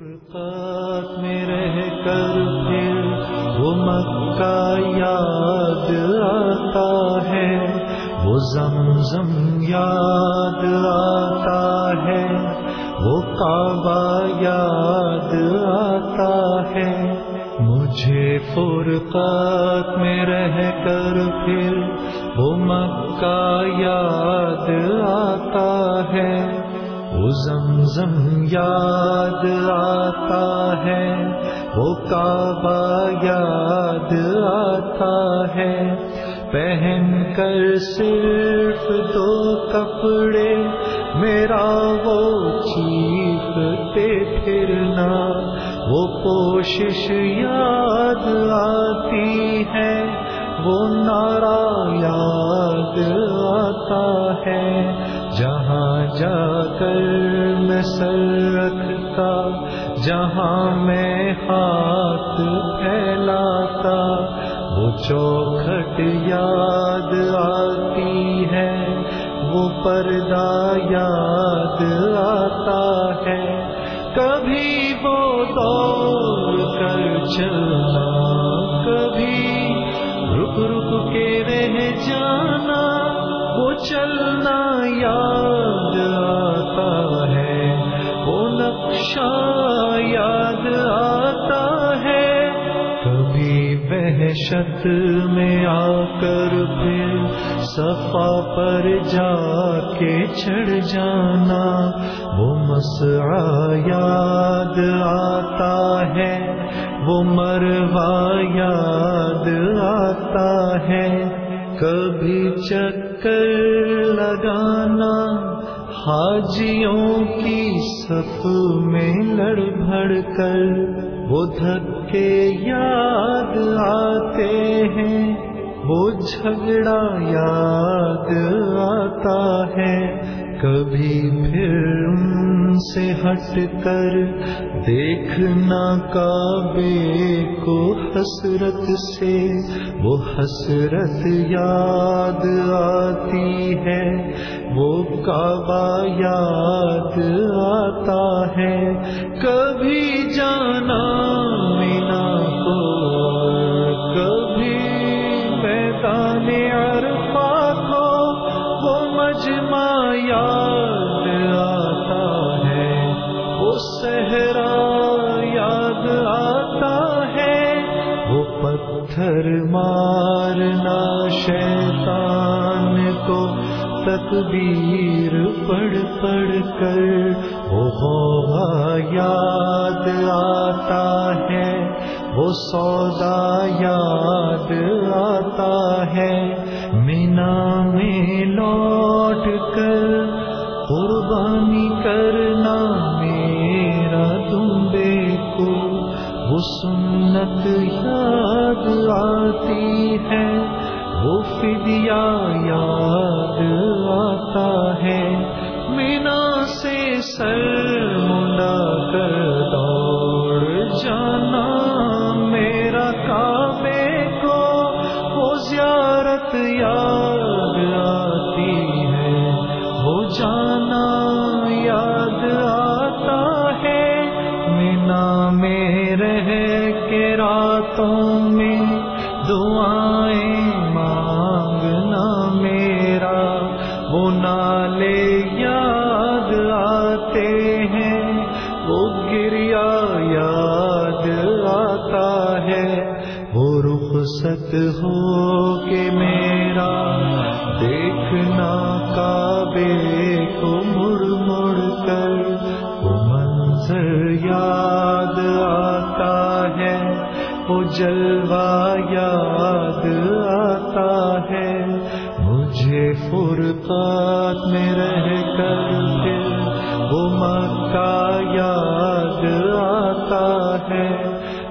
فرقات میں رہ کر پھر وہ مکہ یاد آتا ہے، وہ زمزم یاد آتا ہے، وہ کعبہ یاد آتا ہے۔ مجھے فرقات میں رہ کر پھر وہ مکہ یاد آتا وہ زمزم یاد آتا ہے، وہ کعبہ یاد آتا ہے۔ پہن کر صرف دو کپڑے، میرا وہ چیپتے پھرنا۔ وہ کوشش یاد آتی ہے، وہ نعرہ یاد آتا ہے۔ جہاں جا کر میں سر رکھتا، جہاں میں ہاتھ پھیلاتا، وہ چوکھٹ یاد آتی ہے، وہ پردہ یاد آتا ہے۔ کبھی وہ دور کر چلنا کبھی رک رک کے تماشا یاد آتا ہے۔ کبھی وحشت میں آ کر پھر صفا پر جا کے چڑھ جانا، وہ مسا یاد آتا ہے، وہ مروا یاد آتا ہے۔ کبھی چکر لگانا، حاجیوں کی صف بھڑ بھڑ کر وہ دھکے یاد آتے ہیں، وہ جھگڑا یاد آتا ہے۔ کبھی پھر ان سے ہٹ کر دیکھنا کعبے کو حسرت سے، وہ حسرت یاد آتی ہے۔ وہ کعبہ یاد آتا ہے کبھی جانا تکبیر پڑھ پڑھ کر وہ یاد آتا ہے، وہ سودا یاد آتا ہے۔ مینا میں لوٹ کر قربانی کرنا میرا تمبے کو، وہ سنت یاد آتی ہے، وہ فدیہ یاد آتا ہے مینا سے سر منڈا کر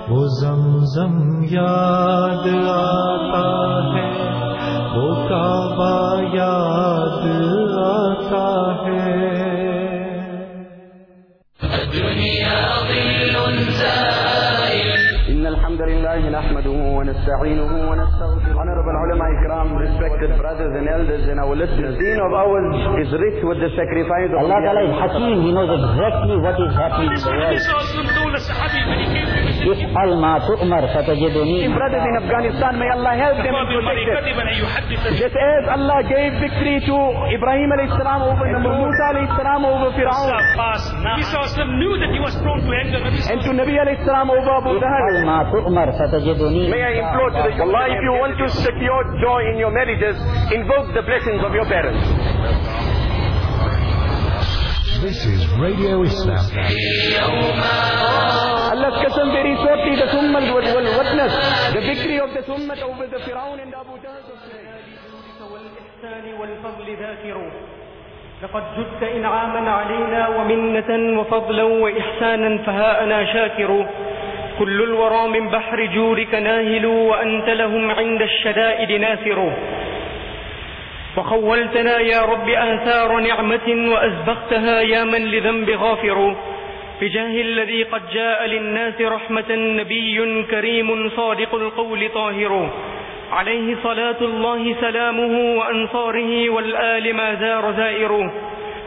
वो जमजम याद आता है वो काबा याद आता है الدنيا ظل زائل إن الحمد لله نحمده ونستعينه ونستغفره Honorable ulama ikram, respected brothers and elders and our listeners, deen of ours is rich with the sacrifice of Allah Ta'ala is Hakim. He knows exactly what is happening in the world. اسأل ما تؤمر فتجدني brothers in Afghanistan may Allah help them and protect them just as Allah gave victory to Ibrahim alayhi salam over Nabi Musa alayhi salam over Fir'aun. Nabi knew that he was prone to anger. And to Nabi alayhi salam over Abu Jahl ما تؤمر فتجدني may I implore to the Allah if you want to secure joy in your marriages invoke the blessings of your parents. This is Radio Islam. Qasam very shortly the Summah will, will witness the victory of the Summah over the Fir'aun and Abu Jahl. لقد جدت إنعاما علينا ومنة وفضلا وإحسانا فهاءنا شاكروا كل الورى من بحر جودك ناهل وأنت لهم عند الشدائد ناثر. وخولتنا يا رب آثار نعمة وأسبغتها يا من لذنب غافر. بجاه الذي قد جاء للناس رحمة نبي كريم صادق القول طاهر. عليه صلاة الله سلامه وأنصاره والآل ما زار زائر.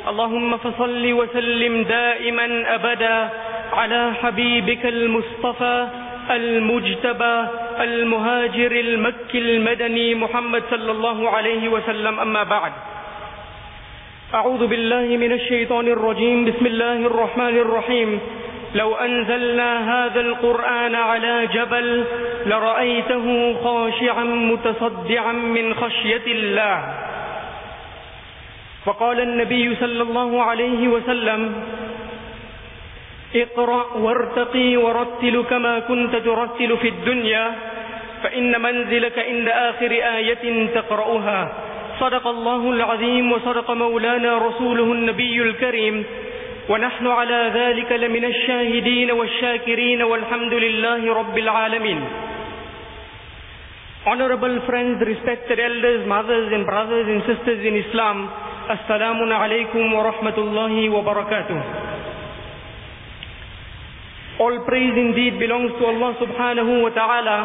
اللهم فصل وسلم دائما أبدا على حبيبك المصطفى المجتبى المهاجر المكي المدني محمد صلى الله عليه وسلم. أما بعد أعوذ بالله من الشيطان الرجيم. بسم الله الرحمن الرحيم. لو أنزلنا هذا القرآن على جبل لرأيته خاشعا متصدعا من خشية الله. وقال النبي صلى الله عليه وسلم اقرأ وارتقي ورتل كما كنت ترتل في الدنيا فإن منزلك عند آخر آية تقرأها. صدق الله العظيم وصدق مولانا رسوله النبي الكريم ونحن على ذلك لمن الشاهدين والشاكرين والحمد لله رب العالمين Honorable friends, respected elders, mothers and brothers and sisters in Islam, Assalamu alaikum wa rahmatullahi wa barakatuh. All praise indeed belongs to Allah subhanahu wa ta'ala.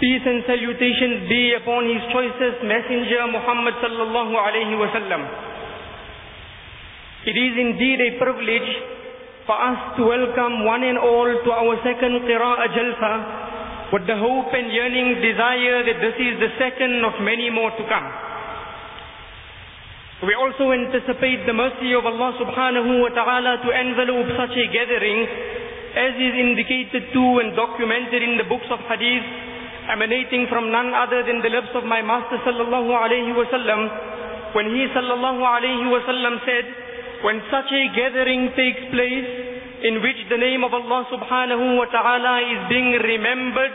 Peace and salutations be upon His choicest messenger Muhammad sallallahu alayhi wa sallam. It is indeed a privilege for us to welcome one and all to our second Qira'ah Jalsa with the hope and yearning desire that this is the second of many more to come. We also anticipate the mercy of Allah subhanahu wa ta'ala to envelope such a gathering as is indicated to and documented in the books of hadith emanating from none other than the lips of my Master sallallahu alayhi wa sallam when he sallallahu alayhi wa sallam said, when such a gathering takes place in which the name of Allah subhanahu wa ta'ala is being remembered,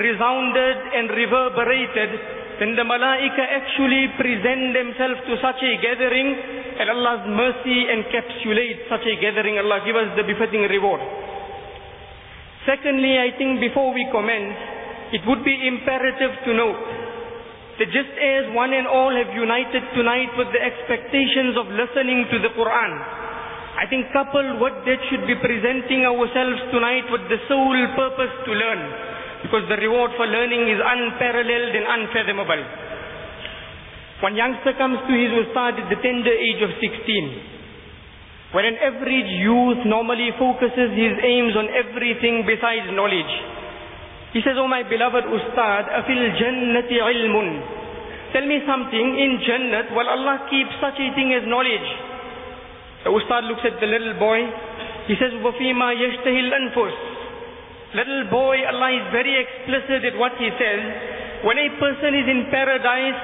resounded and reverberated, then the malaika actually present themselves to such a gathering and Allah's mercy encapsulates such a gathering. Allah give us the befitting reward. Secondly, I think before we commence, it would be imperative to note that just as one and all have united tonight with the expectations of listening to the Quran, I think coupled with that should be presenting ourselves tonight with the sole purpose to learn, because the reward for learning is unparalleled and unfathomable. One youngster comes to his ustad at the tender age of 16 when an average youth normally focuses his aims on everything besides knowledge. He says, Oh my beloved Ustad, afil jannati ilmun. Tell me something in Jannat, will Allah keep such a thing as knowledge? The Ustad looks at the little boy. He says, وَفِيمَا يَشْتَهِ الْأَنفُسِ Little boy, Allah is very explicit at what he says. When a person is in paradise,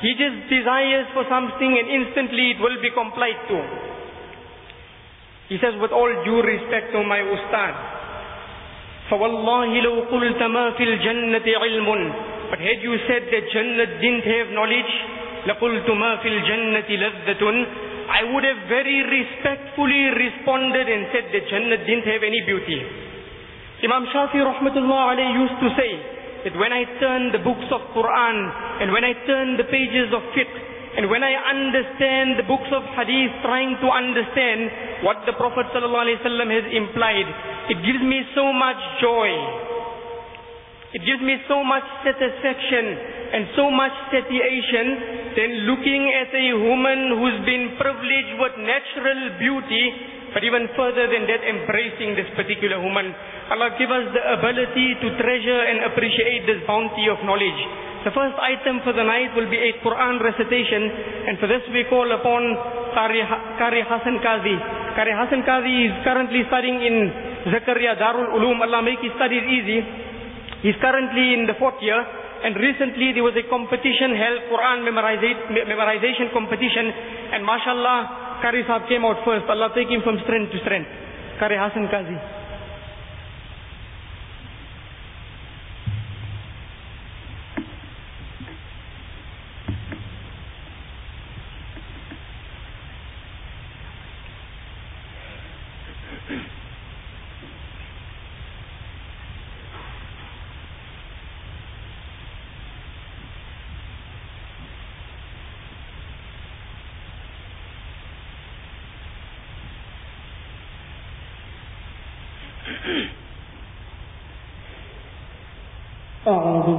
he just desires for something and instantly it will be complied to. He says, with all due respect to my Ustad, فَوَاللَّهِ لَوْ قُلْتَ مَا فِي الْجَنَّةِ عِلْمٌ But had you said that Jannah didn't have knowledge, لَقُلْتُ مَا فِي الْجَنَّةِ لَذَّةٌ I would have very respectfully responded and said that Jannah didn't have any beauty. Imam Shafi rahmatullah alayhi used to say that when I turn the books of Quran and when I turn the pages of fiqh and when I understand the books of hadith trying to understand what the Prophet ﷺ has implied, it gives me so much joy. It gives me so much satisfaction and so much satiation than looking at a woman who's been privileged with natural beauty, but even further than that, embracing this particular woman. Allah give us the ability to treasure and appreciate this bounty of knowledge. The first item for the night will be a Quran recitation, and for this we call upon Qari, Hassan Qazi. Qari Hassan Qazi is currently studying in Zakaria Darul Ulum. Allah make his studies easy. He's currently in the fourth year, and recently there was a competition held, Quran memorization competition, and mashallah, Qari Sahib came out first. Allah take him from strength to strength. Qari Hassan Qazi.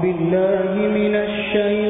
بالله من الشيطان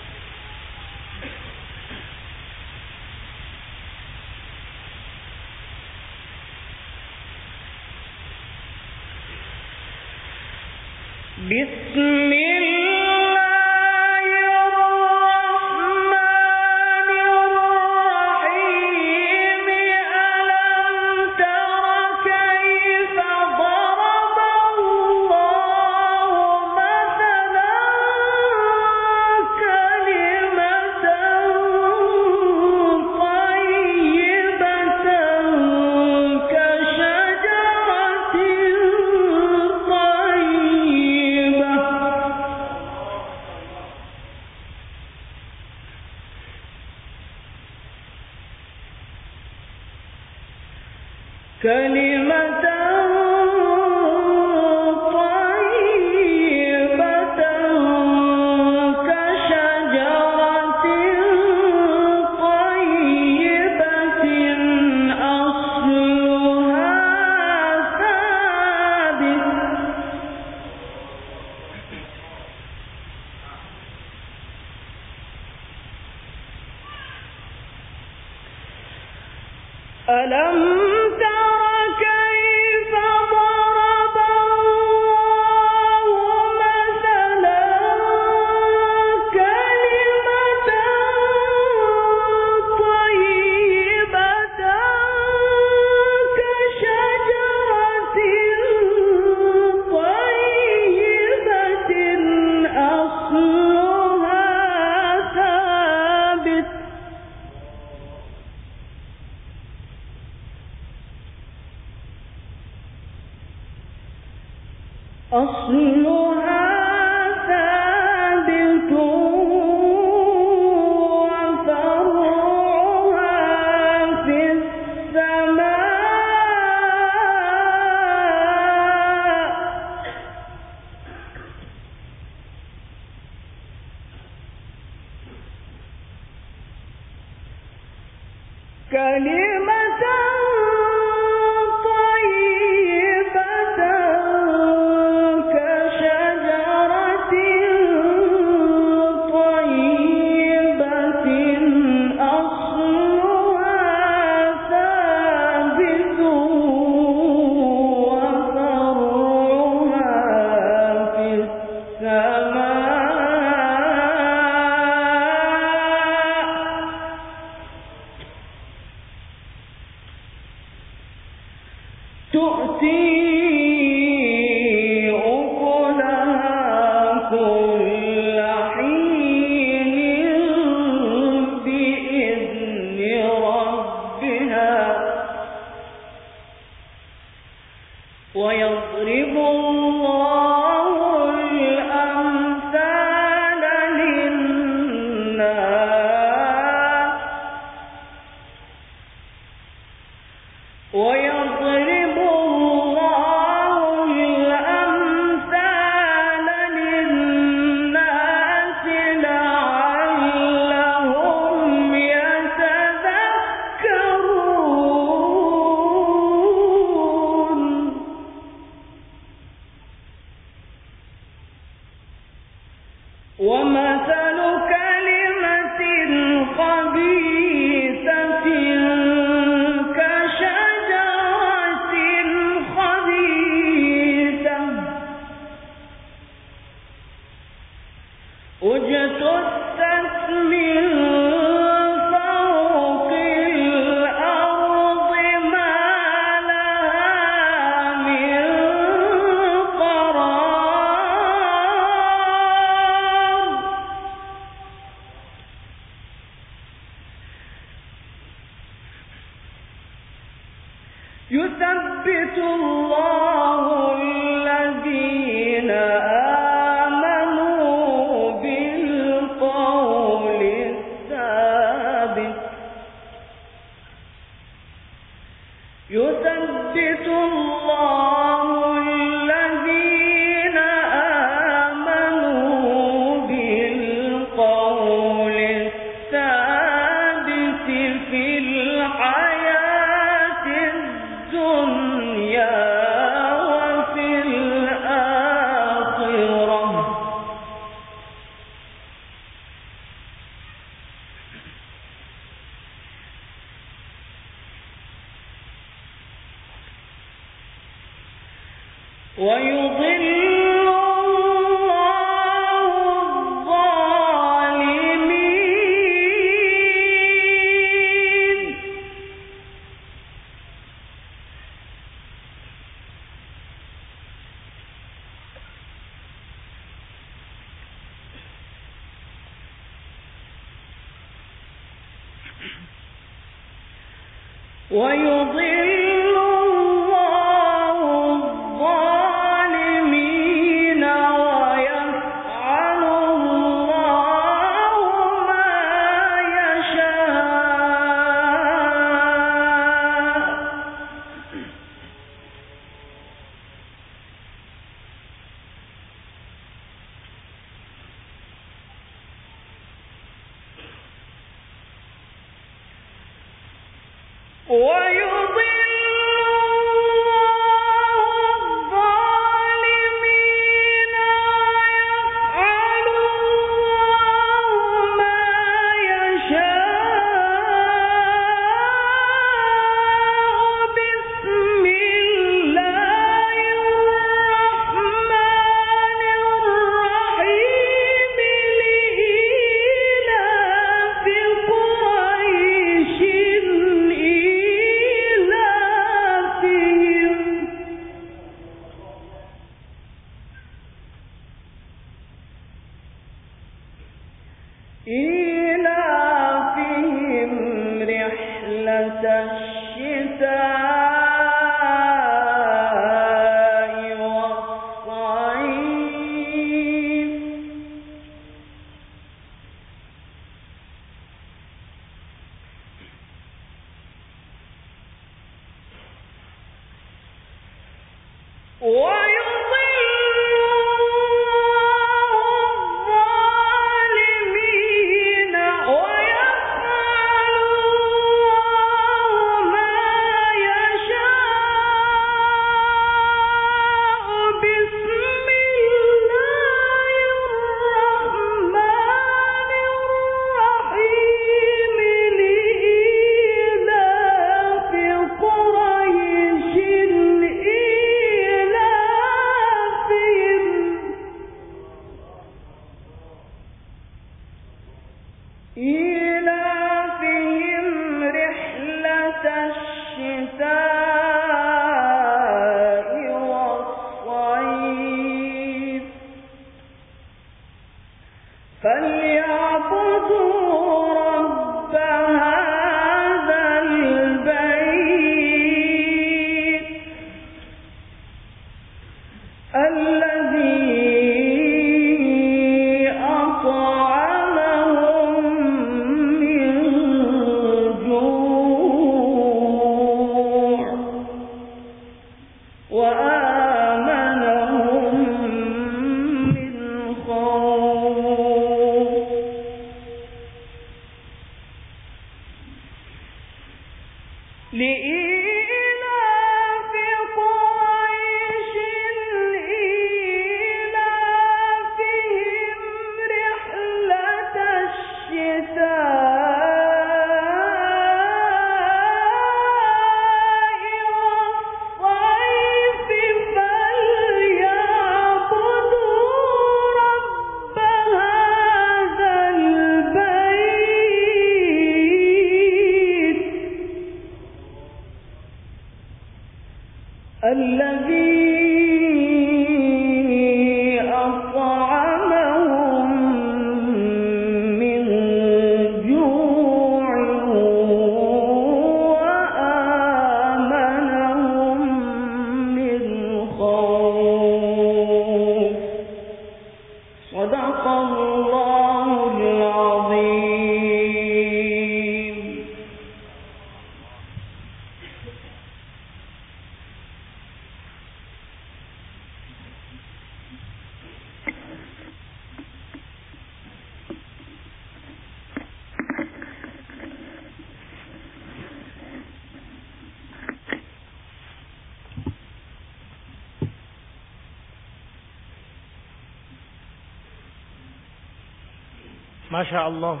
MashaAllah.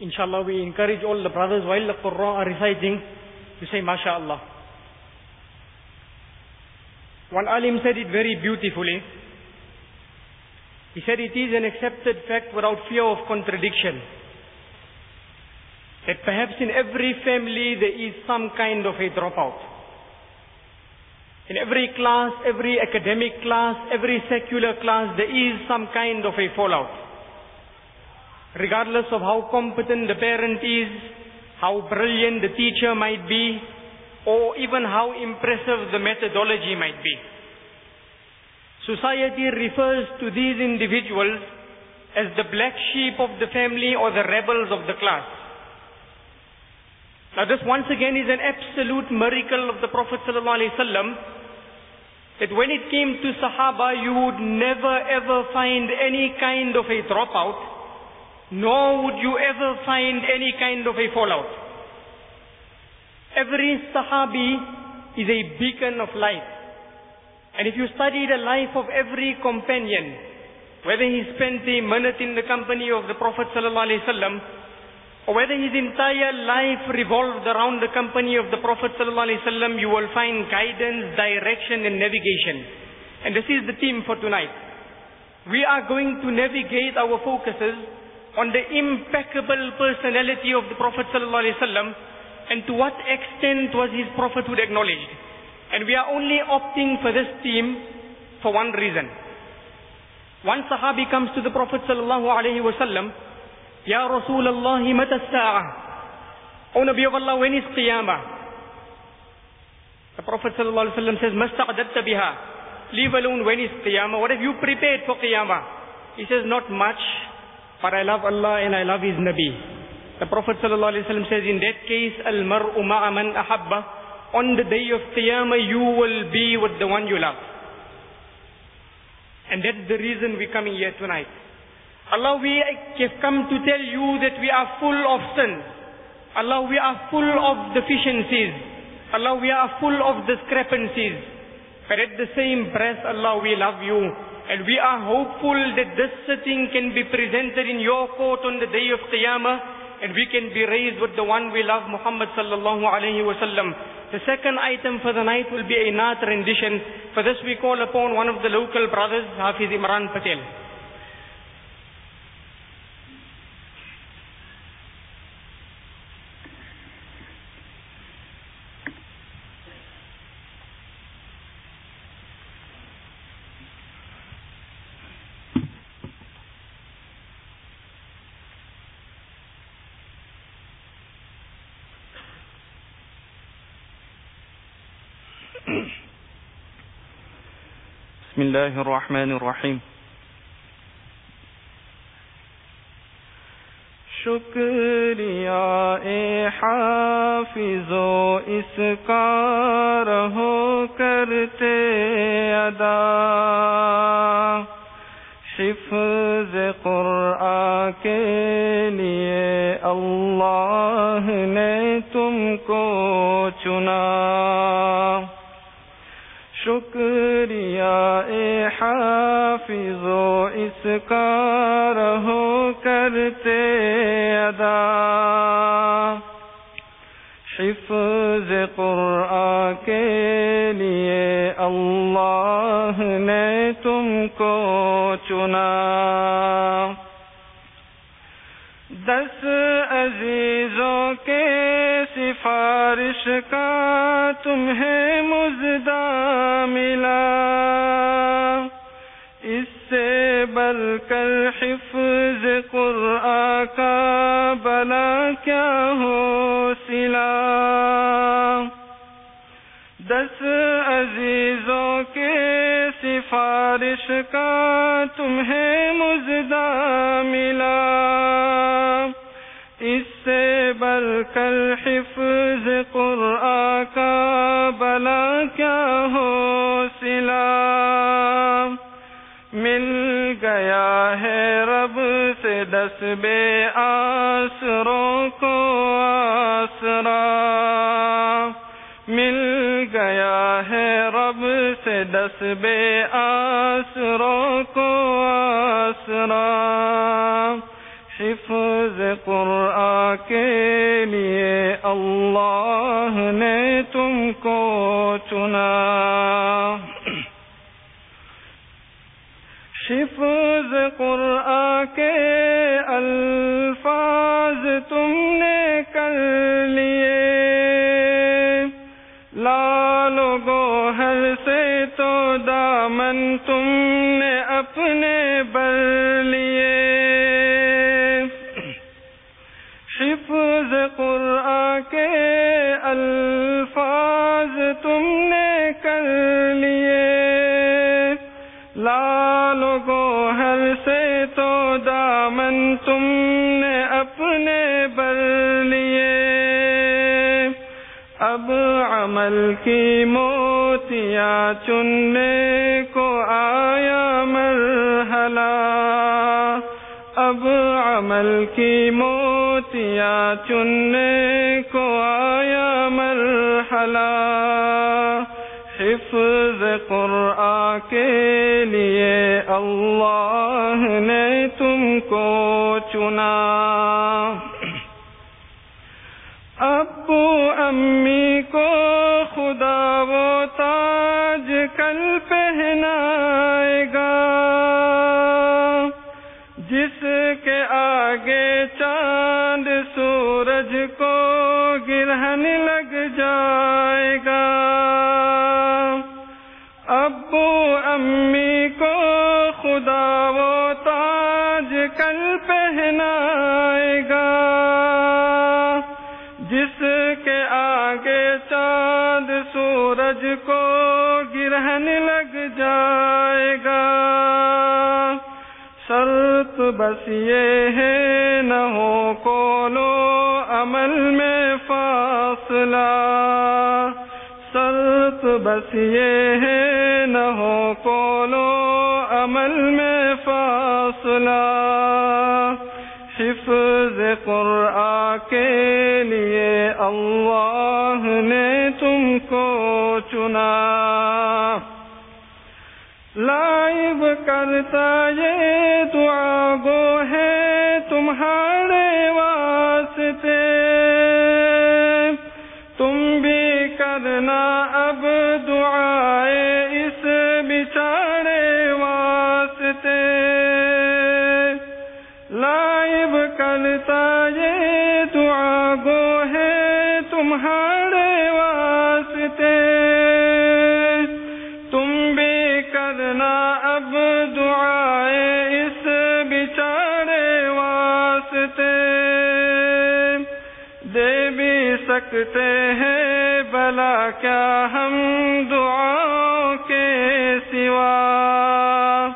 Inshallah, we encourage all the brothers while the Quran are reciting to say MashaAllah. One alim said it very beautifully. He said it is an accepted fact without fear of contradiction. That perhaps in every family there is some kind of a dropout. In every class, every academic class, every secular class, there is some kind of a fallout. Regardless of how competent the parent is, how brilliant the teacher might be, or even how impressive the methodology might be. Society refers to these individuals as the black sheep of the family or the rebels of the class. Now this once again is an absolute miracle of the Prophet ﷺ that when it came to Sahaba you would never ever find any kind of a dropout nor would you ever find any kind of a fallout. Every Sahabi is a beacon of light. And if you study the life of every companion, whether he spent a minute in the company of the Prophet ﷺ, or whether his entire life revolved around the company of the Prophet ﷺ, you will find guidance, direction and navigation. And this is the theme for tonight. We are going to navigate our focuses on the impeccable personality of the Prophet ﷺ and to what extent was his prophethood acknowledged. And we are only opting for this theme for one reason. One Sahabi comes to the Prophet wasallam, Ya Rasulullah, mata as-sa'ah? O Nabi of Allah, when is Qiyamah? The Prophet wasallam says, Masta'adatta biha. Leave alone when is Qiyamah. What have you prepared for Qiyamah? He says, not much, but I love Allah and I love His Nabi. The Prophet wasallam says, in that case, al-mar'u ma'a man ahabba. on the day of Qiyamah you will be with the one you love. And that's the reason we're coming here tonight. Allah, we have come to tell you that we are full of sin. Allah, we are full of deficiencies. Allah, we are full of discrepancies. But at the same breath, Allah, we love you. And we are hopeful that this sitting can be presented in your court on the day of Qiyamah and we can be raised with the one we love, Muhammad sallallahu alayhi wa sallam. The second item for the night will be a Naat rendition. For this we call upon one of the local brothers, Hafiz Imran Patel. بسم الله الرحمن الرحيم. شکریہ اے حافظ و اس کا رہو کرتے ادا۔ حفظ قرآن کے لیے اللہ نے تم کو چنا۔ حافظو اس کا رہو کرتے ادا۔ حفظ قرآن کے لیے اللہ نے تم کو چنا۔ دس عزیزوں کے سفارش کا تمہیں مزدہ ملا۔ بدل کر حفظ قرآن کا بلا کیا ہو سلا؟ دس عزیزوں کے سفارش کا تمہیں مزدہ ملا۔ اس سے بل کر حفظ قرآن کا بلا کیا ہو سلا؟ دس بے آسروں کو آسرا مل گیا ہے رب سے دس بے آسروں کو آسرا حفظ قرآن کے لیے اللہ نے تم کو چنا حفظ قرآن الفاظ تم نے کر لیے۔ لال گوہر سے تو دامن کی موتیاں چننے کو آیا مرحلہ۔ اب عمل کی موتیاں چننے کو آیا مرحلہ۔ حفظ قرآ کے لیے اللہ نے تم کو چنا۔ رہنے لگ جائے گا۔ شرط بس یہ ہے، نہ ہو کولو عمل میں فاصلہ۔ شرط بس یہ ہے، نہ ہو کولو عمل میں فاصلہ۔ حفظ قرآن کے لیے اللہ نے سنا۔ لائب کرتا یہ دعا گو سکتے ہیں بلا کیا ہم دعا کے سوا؟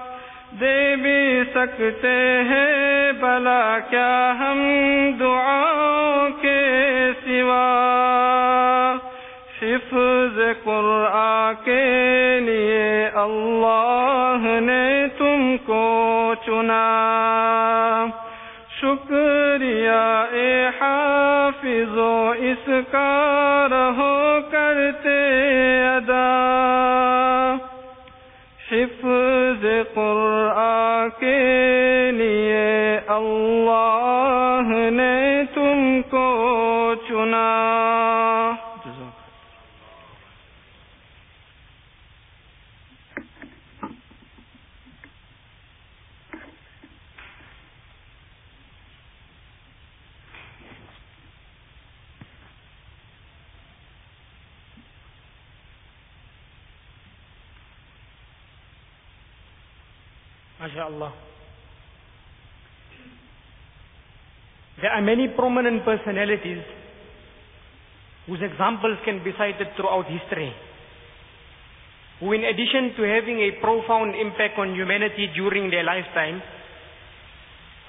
دے بھی سکتے ہیں بلا کا رہو کرتے ادا MashaAllah. There are many prominent personalities whose examples can be cited throughout history, who in addition to having a profound impact on humanity during their lifetime,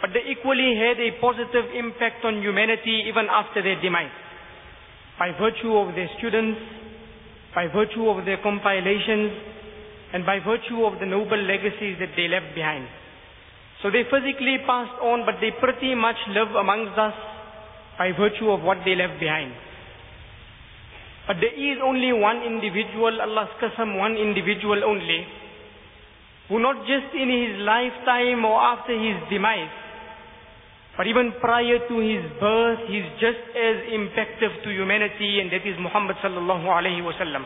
but they equally had a positive impact on humanity even after their demise, by virtue of their students, by virtue of their compilations, and by virtue of the noble legacies that they left behind. So they physically passed on, but they pretty much live amongst us by virtue of what they left behind. But there is only one individual, Allah's qasam, one individual only, who not just in his lifetime or after his demise, but even prior to his birth, he is just as impactful to humanity, and that is Muhammad sallallahu alaihi wasallam.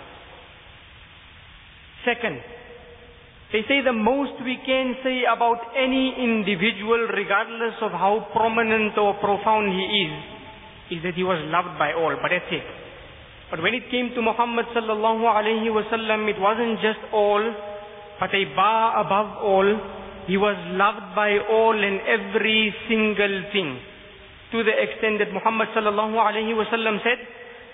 Second, they say the most we can say about any individual, regardless of how prominent or profound he is, is that he was loved by all, but that's it. But when it came to Muhammad sallallahu alaihi wasallam, it wasn't just all, but a bar above all. He was loved by all and every single thing. To the extent that Muhammad sallallahu alaihi wasallam said,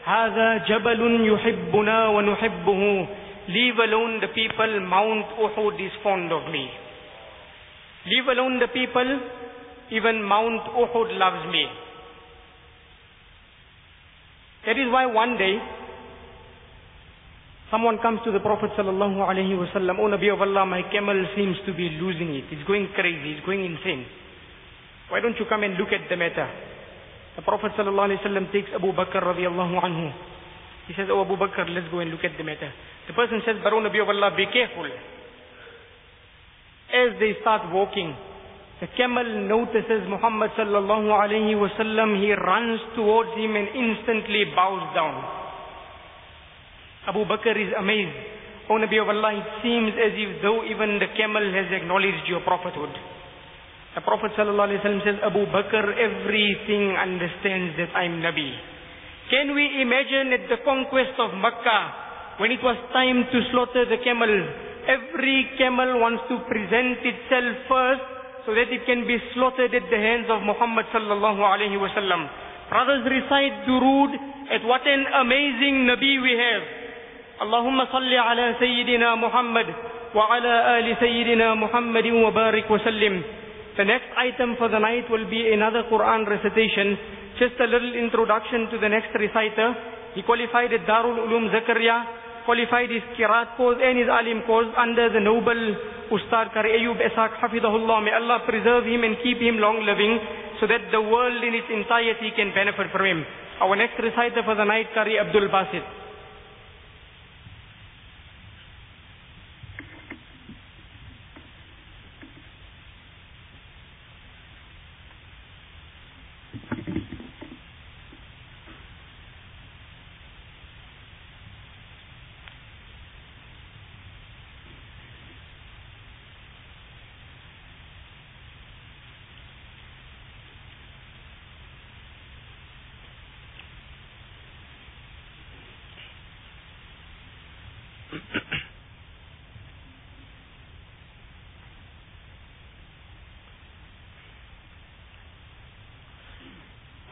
هذا جبل يحبنا ونحبه Leave alone the people, Mount Uhud is fond of me. Leave alone the people, even Mount Uhud loves me. That is why one day, someone comes to the Prophet sallallahu alaihi wasallam, Oh Nabi of Allah, my camel seems to be losing it. It's going crazy, it's going insane. Why don't you come and look at the matter? The Prophet sallallahu alaihi wasallam takes Abu Bakr radiallahu anhu. He says, Oh Abu Bakr, let's go and look at the matter. The person says, Baru Nabi of Allah, be careful. As they start walking, the camel notices Muhammad sallallahu alayhi wasallam. He runs towards him and instantly bows down. Abu Bakr is amazed. O Nabi of Allah, it seems as if though even the camel has acknowledged your prophethood. The Prophet sallallahu alayhi wasallam says, Abu Bakr, everything understands that I'm Nabi. Can we imagine at the conquest of Makkah, when it was time to slaughter the camel, every camel wants to present itself first so that it can be slaughtered at the hands of Muhammad sallallahu alaihi wasallam. Brothers recite durood at what an amazing Nabi we have. Allahumma salli ala Sayyidina Muhammad wa ala ali Sayyidina Muhammadin wa barik wa sallim. The next item for the night will be another Quran recitation. Just a little introduction to the next reciter. He qualified at Darul Ulum Zakaria. qualified his Qiraat course and his Alim course under the noble Ustad Qari Ayub Ishaq Hafidahullah. May Allah preserve him and keep him long living so that the world in its entirety can benefit from him. Our next reciter for the night, Qari Abdul Basit.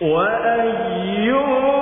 وأيها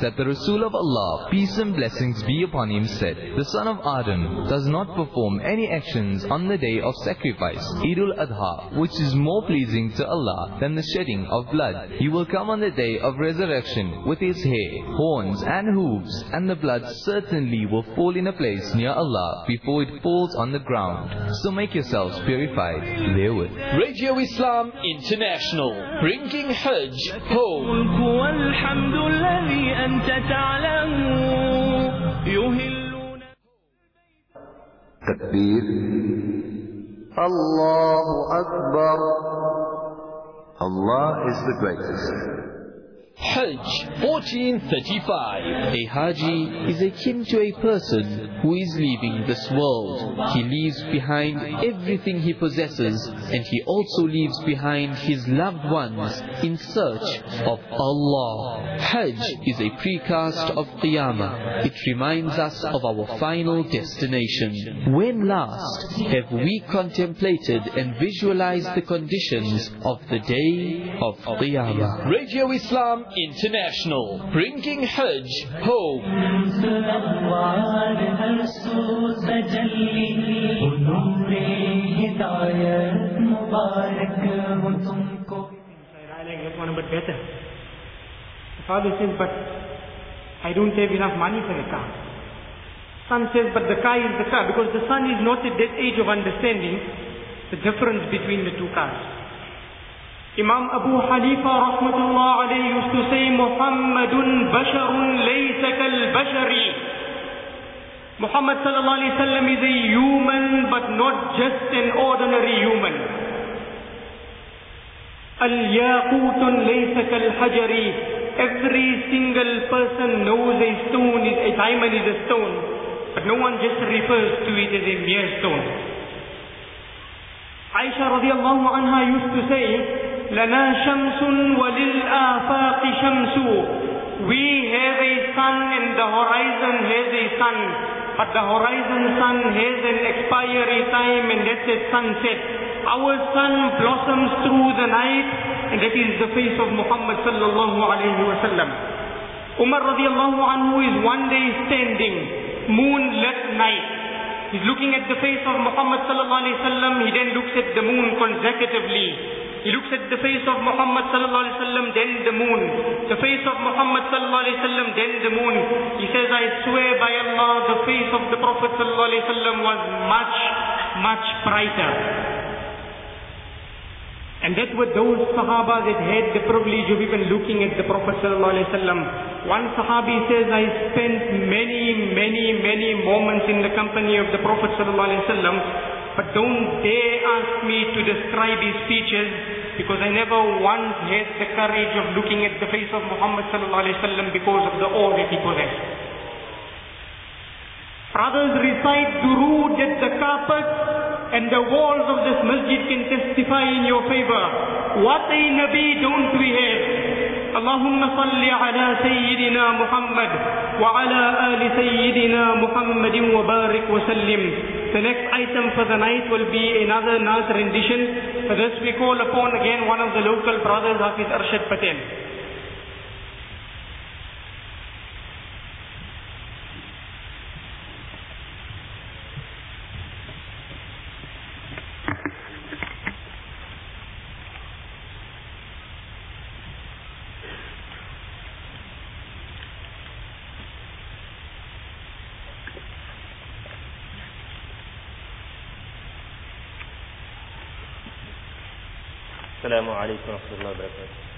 that the Rasul of Allah, peace and blessings be upon him, said, The son of Adam does not perform any actions on the day of sacrifice, Eidul Adha, which is more pleasing to Allah than the shedding of blood. He will come on the day of resurrection with his hair, horns and hooves, and the blood certainly will fall in a place near Allah before it falls on the ground. So make yourselves purified therewith. Radio Islam International bringing Hajj home Akbar. Allah is the greatest. Hajj 1435 A Haji is akin to a person who is leaving this world. He leaves behind everything he possesses and he also leaves behind his loved ones in search of Allah. Hajj is a precast of Qiyamah. It reminds us of our final destination. When last have we contemplated and visualized the conditions of the day of Qiyamah? Radio Islam International, bringing But better. The father says, but I don't have enough money for a car. Son says, but the car is the car because the son is not at that age of understanding the difference between the two cars. Hanifa rahmatullah alayhi used to say, Muhammadun basharun laysa kal bashari. Muhammad sallallahu alayhi wasallam is a human but not just an ordinary human. Al-yaqutun kal hajari. Every single person knows a stone is, a diamond is a stone. But no one just refers to it as a mere stone. Aisha radiallahu anha used to say, We have a sun and the horizon has a sun. But the horizon sun has an expiry time and that's a sunset. Our sun blossoms through the night and that is the face of Muhammad sallallahu alayhi wa sallam. Umar radiallahu anhu is one day standing, moonlit night. He's looking at the face of Muhammad sallallahu alayhi wasallam. He then looks at the moon consecutively. He looks at the face of Muhammad sallallahu alaihi wasallam, then the moon. The face of Muhammad sallallahu alaihi wasallam, then the moon. He says, I swear by Allah, the face of the Prophet sallallahu alaihi wasallam was much, much brighter. And that were those Sahaba that had the privilege of even looking at the Prophet sallallahu alaihi wasallam. One Sahabi says, I spent many, many, many moments in the company of the Prophet sallallahu alaihi wasallam. But don't dare ask me to describe his features because I never once had the courage of looking at the face of Muhammad sallallahu because of the awe that he possessed. Brothers recite durood at the carpet and the walls of this masjid can testify in your favor. What a Nabi don't we have? اللهم صل على سيدنا محمد وعلى آل سيدنا محمد وبارك وسلم The next item for the night will be another Nas rendition. For this we call upon again one of the local brothers, Hafiz Arshad Patel. السلام علیکم ورحمۃ اللہ وبرکاتہ۔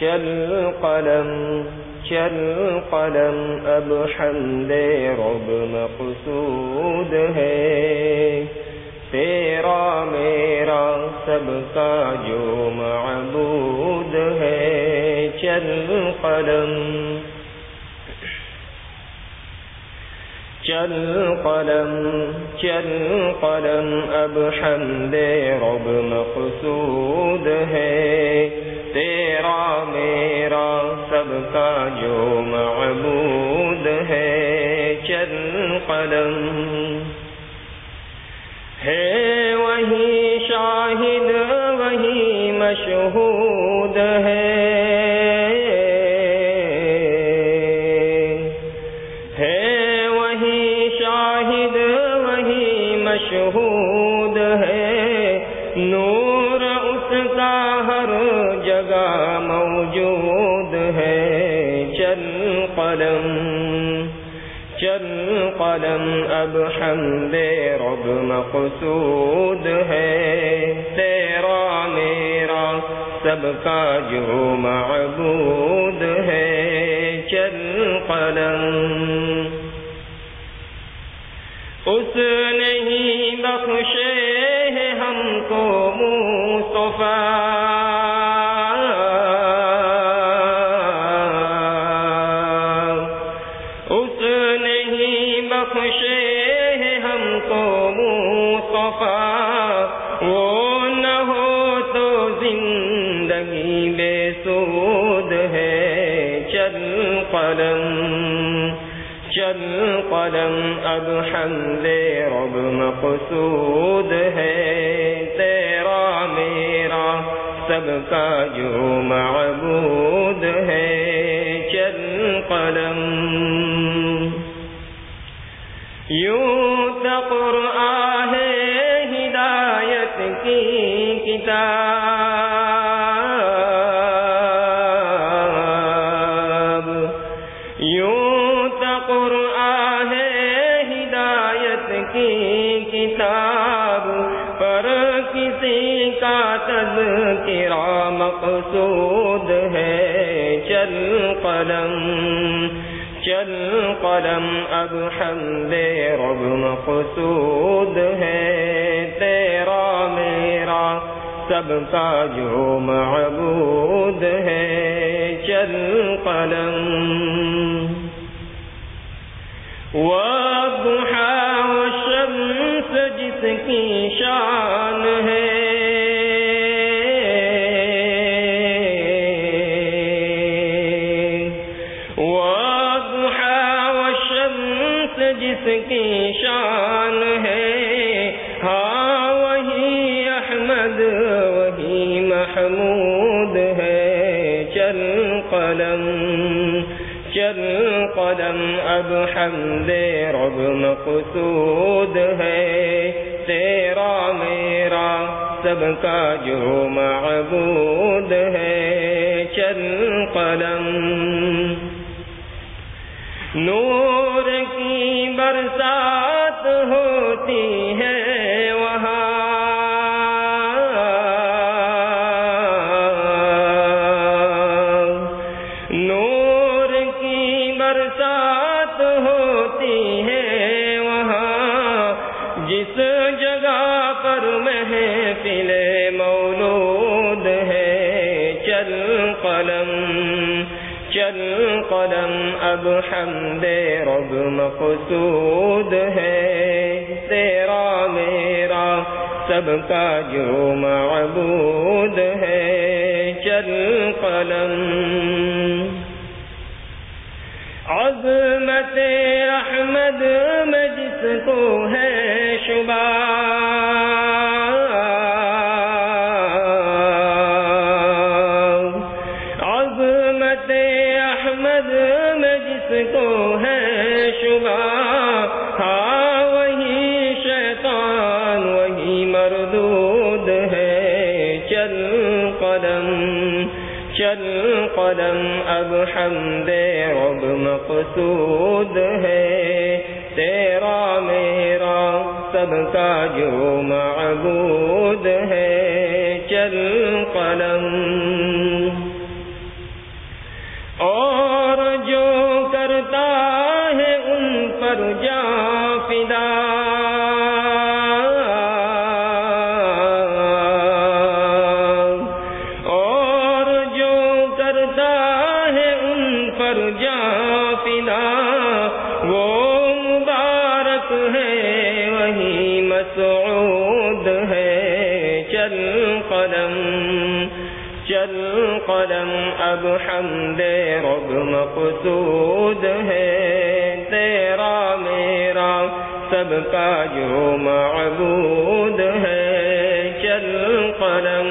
چل قلم چل قلم، اب حمد رب مقصود ہے۔ تیرا میرا سب کا جو معبود ہے۔ چل قلم چل قلم چل قلم، اب حمد رب مقصود ہے۔ تیرا، میرا، سب کا جو معبود ہے۔ چل قلم۔ ہے وہی شاہد، وہی مشہود ہے۔ عالم اب ہم بے رب مقصود ہے. تیرا میرا سب کا جو معبود ہے. چل قلم اس حمد رب مقصود ہے، تیرا میرا سب کا جو معبود ہے، چل قلم۔ یوں تقرآ ہے ہدایت کی کتاب कलम अब हमदे रब मकसूद है तेरा मेरा सबका जो मबूद है चल कलम वहा शम्स जिसकी शान है اب حمد رب مقصود ہے، تیرا میرا سب کا جو معبود ہے۔ چل قلم۔ نور کی برسات ہوتی ہے الحمد رب مقصود ہے۔ تیرا میرا سب کا جو معبود ہے۔ چل قلم۔ عظمت احمد مجس کو ہے شبہ عالم أب ہم دے اب مقصود ہے۔ تیرا میرا سب کا جو معبود ہے۔ چل قلم مقصود ہے تیرا میرا سب کا جو معبود ہے چل قلم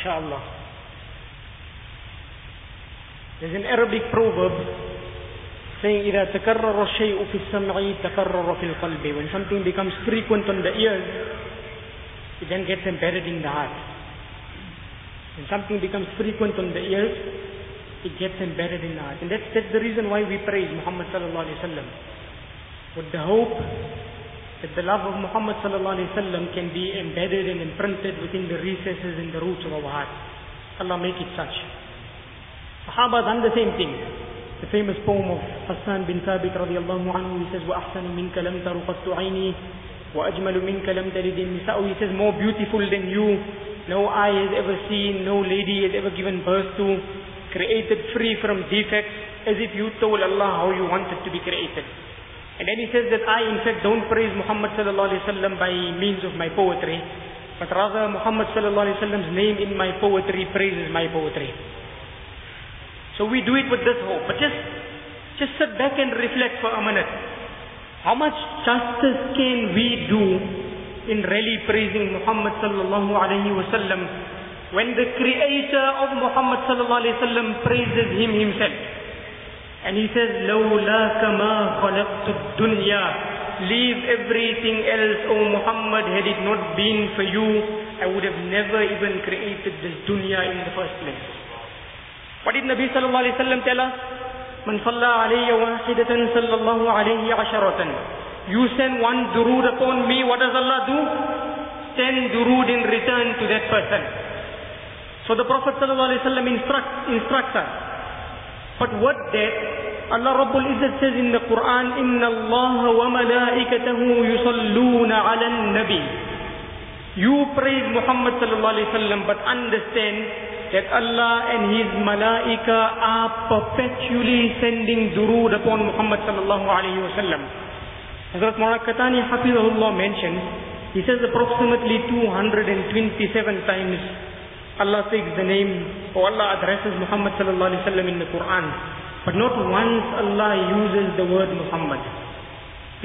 MashaAllah. There's an Arabic proverb saying إذا تكرر الشيء في السمع تكرر في القلب. When something becomes frequent on the ears, it then gets embedded in the heart. When something becomes frequent on the ears, it gets embedded in the heart. And that's, that's the reason why we praise Muhammad sallallahu alaihi wasallam. With the hope that the love of Muhammad sallallahu alaihi wasallam can be embedded and imprinted within the recesses and the roots of our heart. Allah make it such. Sahaba done the same thing. The famous poem of Hassan bin Thabit radiallahu anhu, he says, وَأَحْسَنُ مِنْكَ لَمْ تَرُ قَطُّ عَيْنِي وَأَجْمَلُ مِنْكَ لَمْ تَلِدِ النِّسَاءُ He says, more beautiful than you, no eye has ever seen, no lady has ever given birth to, created free from defects, as if you told Allah how you wanted to be created. And he says that I in fact don't praise Muhammad sallallahu alaihi wasallam by means of my poetry, but rather Muhammad sallallahu alaihi wasallam's name in my poetry praises my poetry. So we do it with this hope. But just, just sit back and reflect for a minute. How much justice can we do in really praising Muhammad sallallahu alaihi wasallam when the creator of Muhammad sallallahu alaihi wasallam praises him himself? And he says, لَوْلَاكَ مَا خَلَقْتُ الدُّنْيَا Leave everything else, O Muhammad, had it not been for you, I would have never even created this dunya in the first place. What did Nabi sallallahu alayhi wa sallam tell us? Man salla alayya wahidatan sallallahu alayhi asharatan. You send one durood upon me, what does Allah do? Send durood in return to that person. So the Prophet sallallahu alayhi wa sallam instruct, instructs us. But what that? Allah Rabbul Izzat says in the Quran, إِنَّ اللَّهَ وَمَلَائِكَتَهُ يُصَلُّونَ عَلَى النَّبِي You praise Muhammad sallallahu alayhi wa sallam, but understand that Allah and His malaika are perpetually sending durood upon Muhammad sallallahu alayhi wa sallam. Hazrat Mawlana Katani Hafizahullah mentions, he says approximately 227 times Allah takes the name or Allah addresses Muhammad sallallahu alaihi wasallam in the Quran. But not once Allah uses the word Muhammad.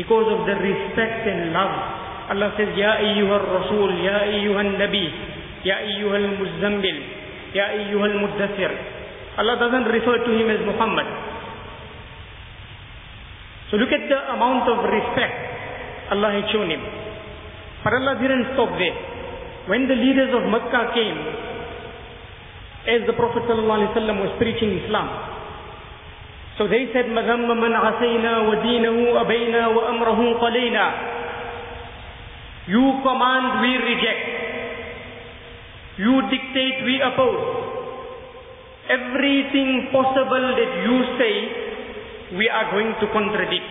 Because of the respect and love. Allah says, Ya ayyuhal Rasul, Ya ayyuhal Nabi, Ya ayyuhal Muzzammil, Ya ayyuhal Muddathir. Allah doesn't refer to him as Muhammad. So look at the amount of respect Allah had shown him. But Allah didn't stop there. When the leaders of Makkah came, as the Prophet ﷺ was preaching Islam, so they said, مَذَمَّ مَنْ عَسَيْنَا وَدِينَهُ أَبَيْنَا وَأَمْرَهُ قَلَيْنَا You command, we reject. You dictate, we oppose. Everything possible that you say, we are going to contradict.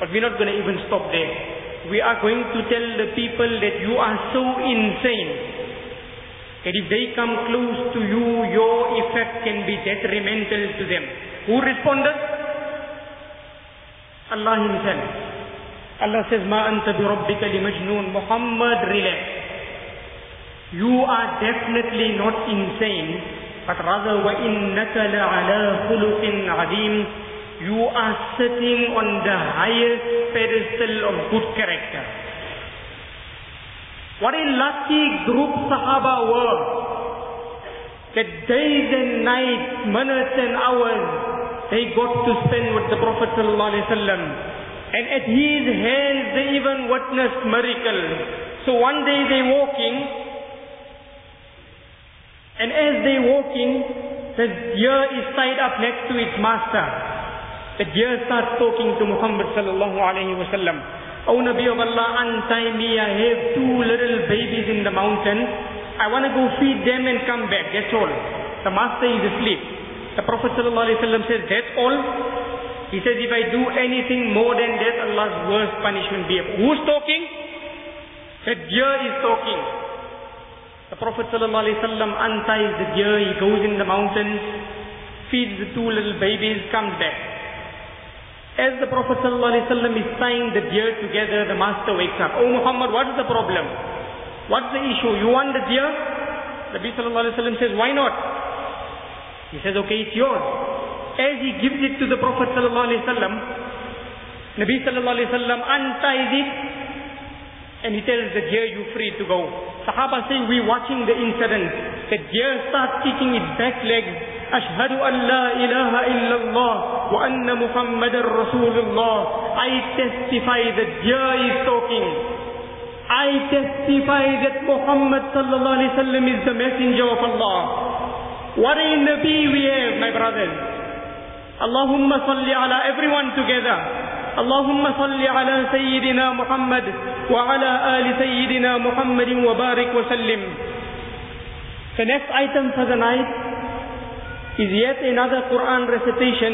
But we're not going to even stop there. We are going to tell the people that you are so insane that if they come close to you, your effect can be detrimental to them. Who responded? Allah Himself. Allah says, Ma anta bi rabbika li. Muhammad, relax. You are definitely not insane, but rather, wa innaka la'ala khuluqin adim. You are sitting on the highest pedestal of good character. What a lucky group Sahaba were. That days and nights, minutes and hours, they got to spend with the Prophet ﷺ. And at his hands they even witnessed miracles. So one day they walking, and as they walking, the deer is tied up next to its master. The deer starts talking to Muhammad sallallahu alayhi wa sallam. O Nabi of Allah, untie me, I have two little babies in the mountain. I want to go feed them and come back, that's all. The master is asleep. The Prophet says, that's all. He says, if I do anything more than that, Allah's worst punishment be upon. Who's talking? The deer is talking. The Prophet ﷺ unties the deer, he goes in the mountains, feeds the two little babies, comes back. As the Prophet ﷺ is tying the deer together, the master wakes up. Oh Muhammad, what is the problem? What's the issue? You want the deer? Nabi ﷺ says, why not? He says, okay, it's yours. As he gives it to the Prophet ﷺ, Nabi ﷺ unties it and he tells the deer, you free to go. Sahaba say, we watching the incident. The deer starts kicking its back legs. أشهد أن لا إله إلا الله وأن محمد رسول الله. I testify that deer is talking. I testify that Muhammad sallallahu alaihi wasallam is the messenger of Allah. What a Nabi we have, my brothers. Allahumma salli ala everyone together. Allahumma salli ala Sayyidina Muhammad wa ala ali Sayyidina Muhammadin sallim. The next item for the night is yet another Quran recitation.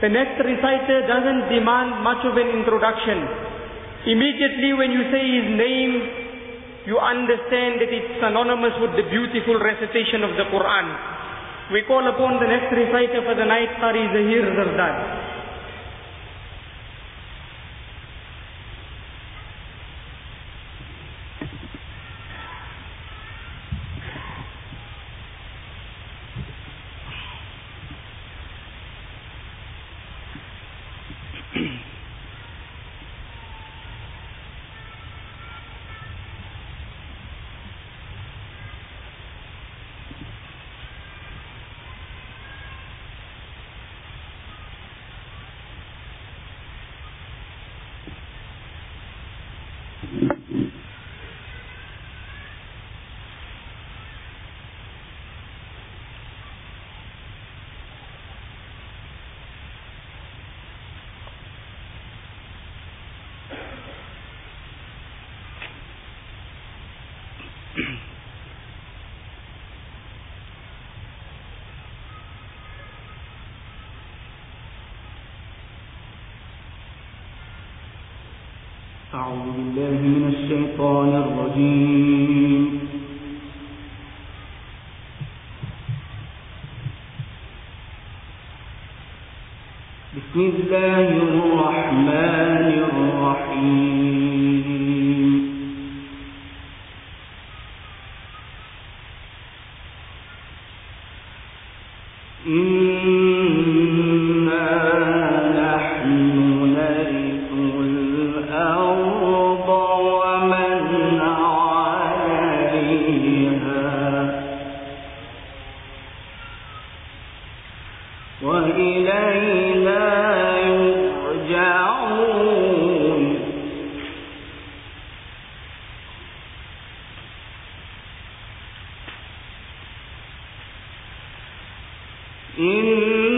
The next reciter doesn't demand much of an introduction. Immediately when you say his name, you understand that it's synonymous with the beautiful recitation of the Quran. We call upon the next reciter for the night, Qari Zahir Zardad. إن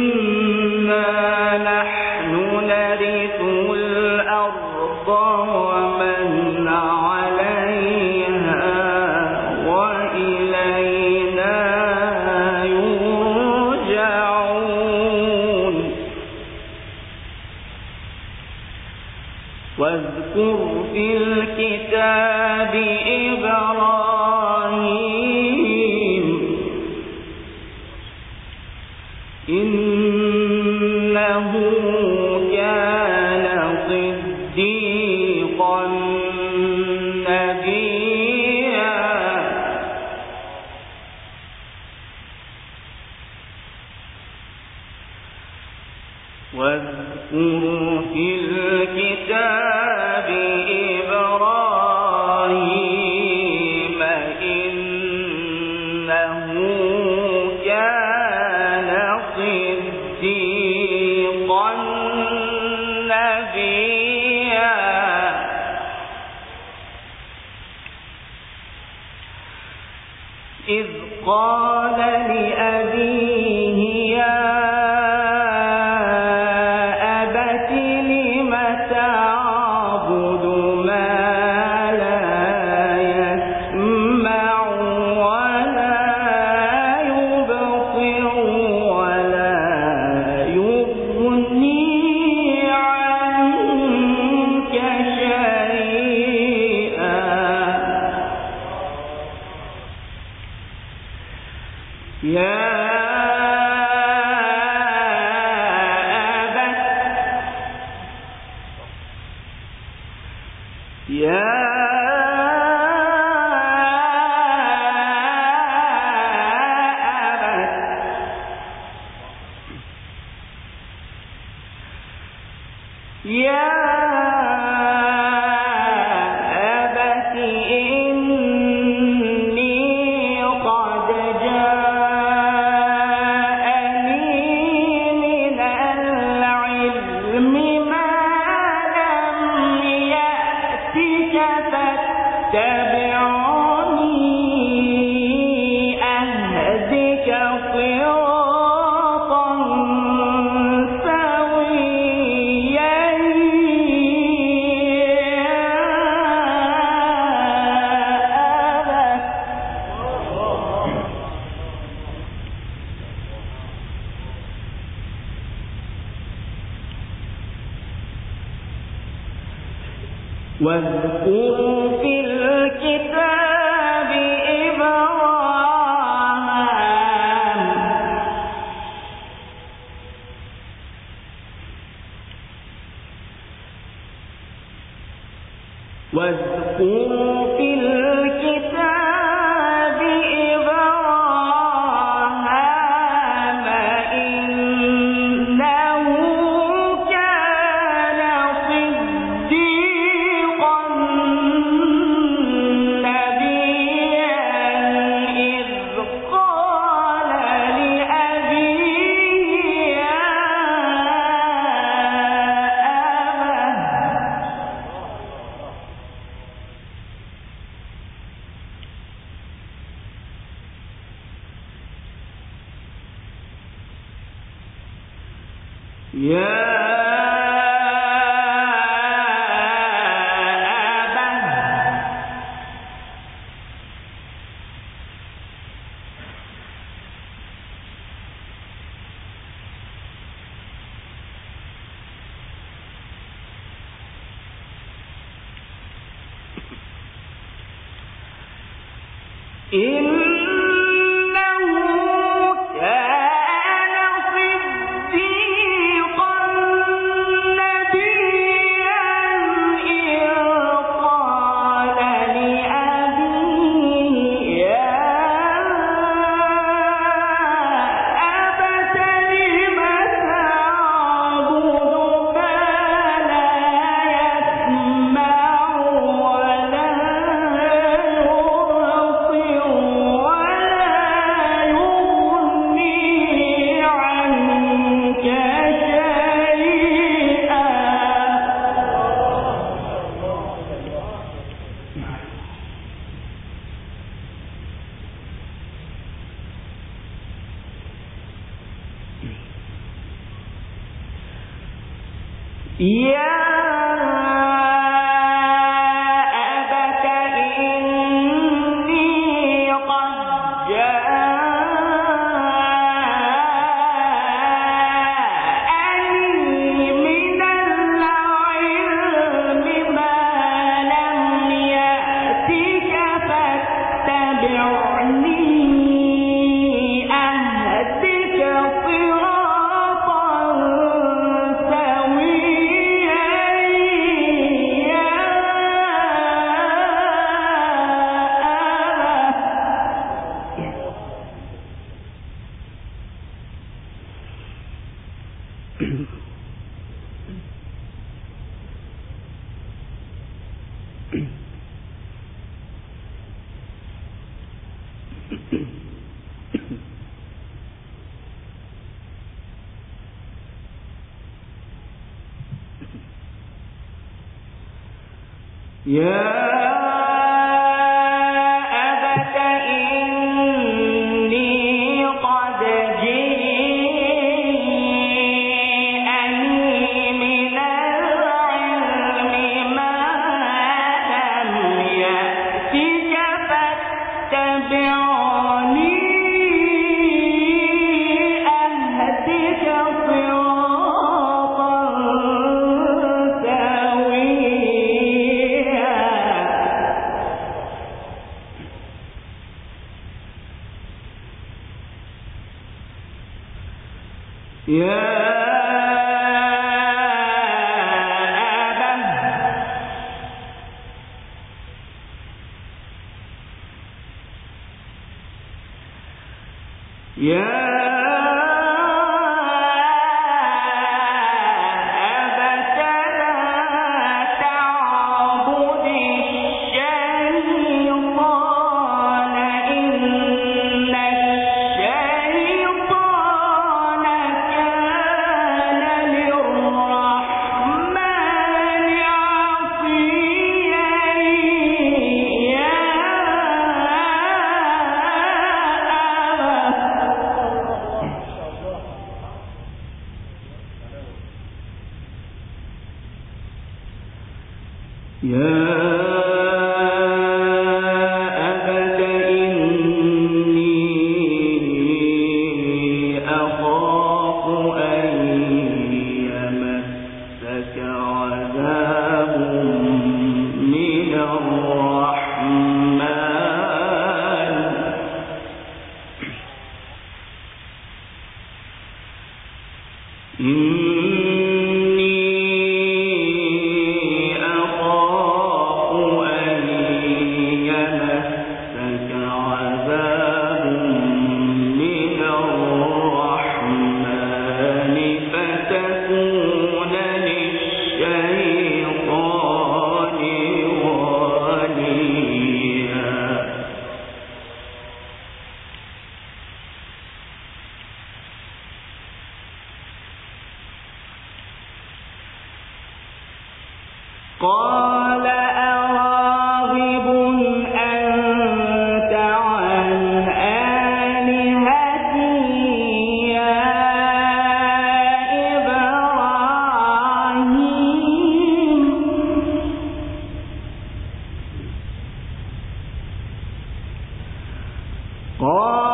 قال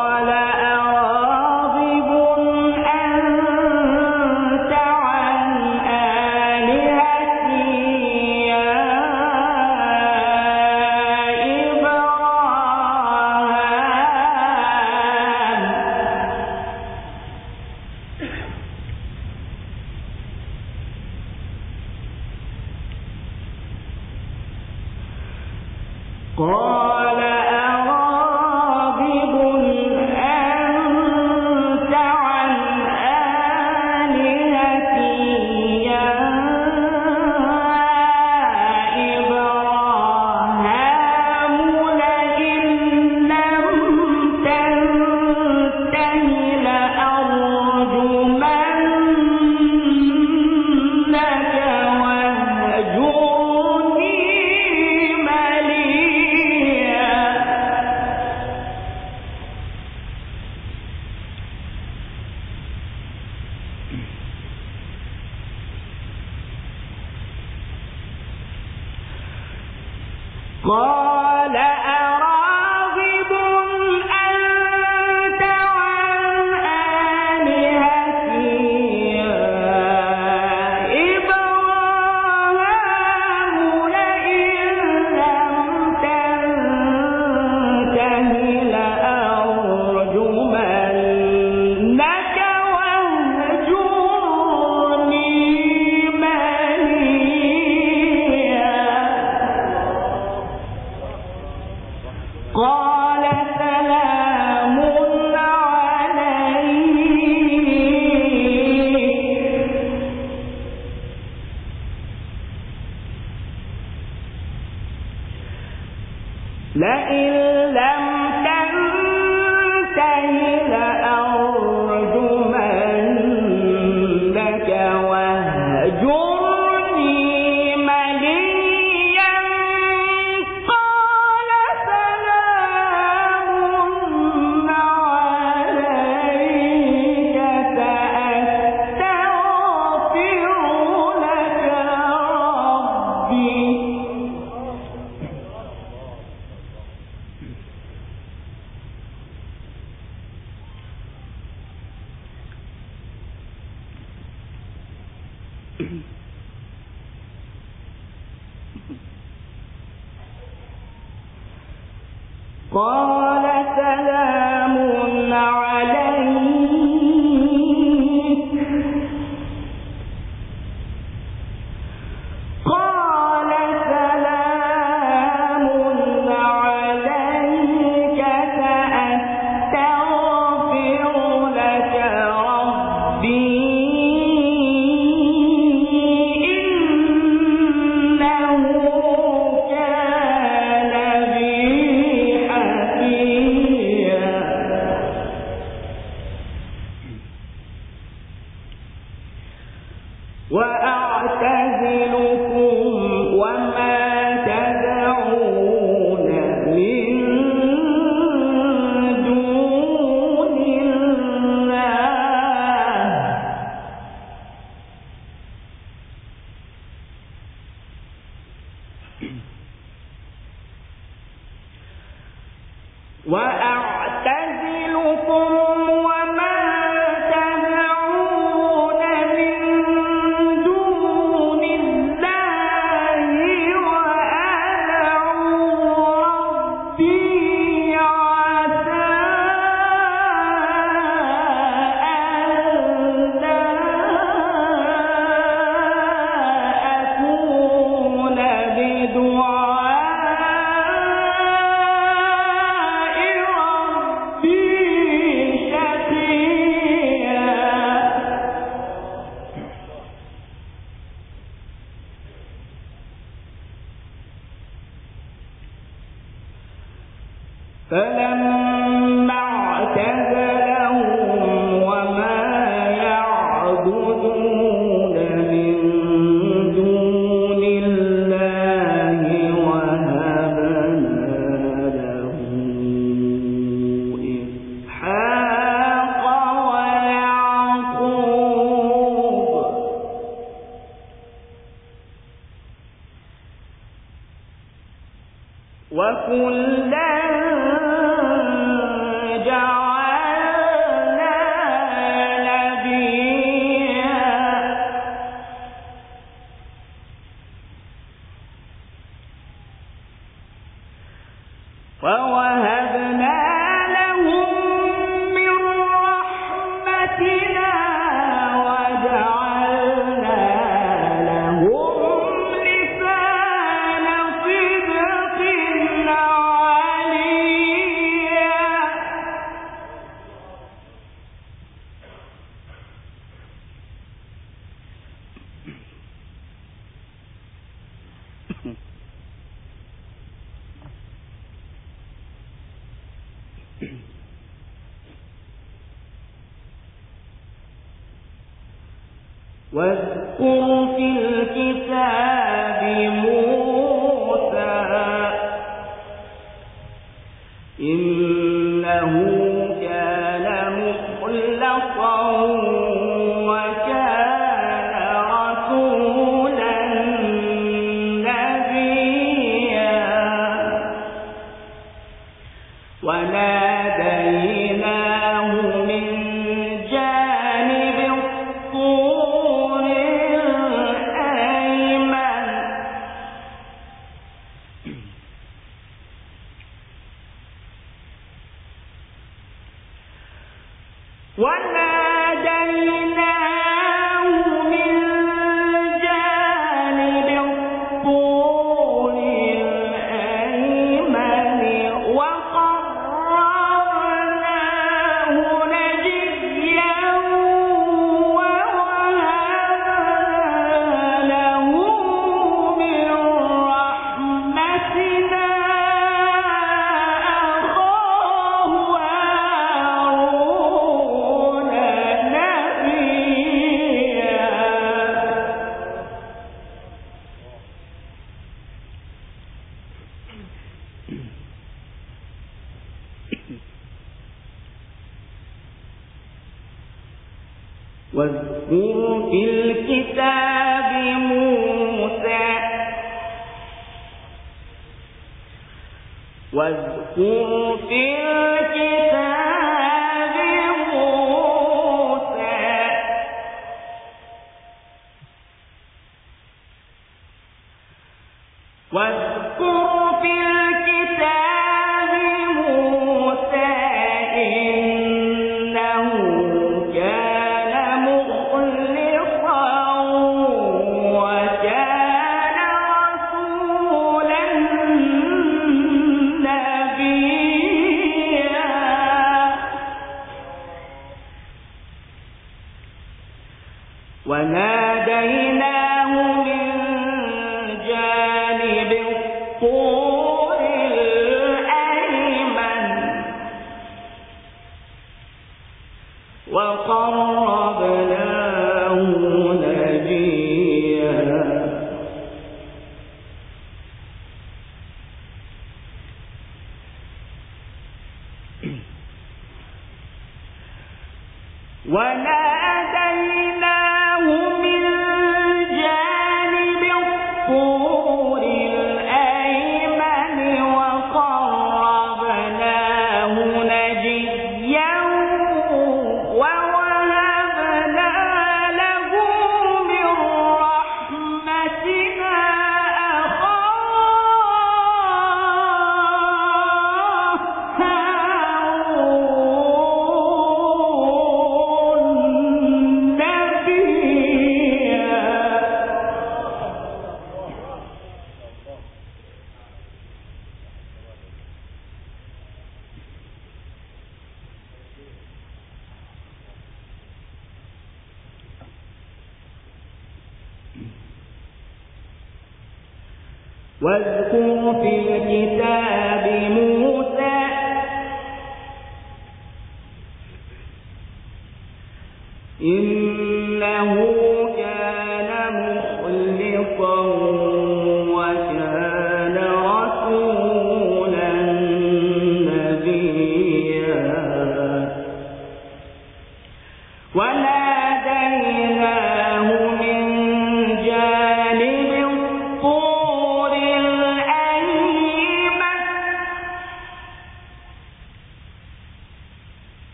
يعبدون من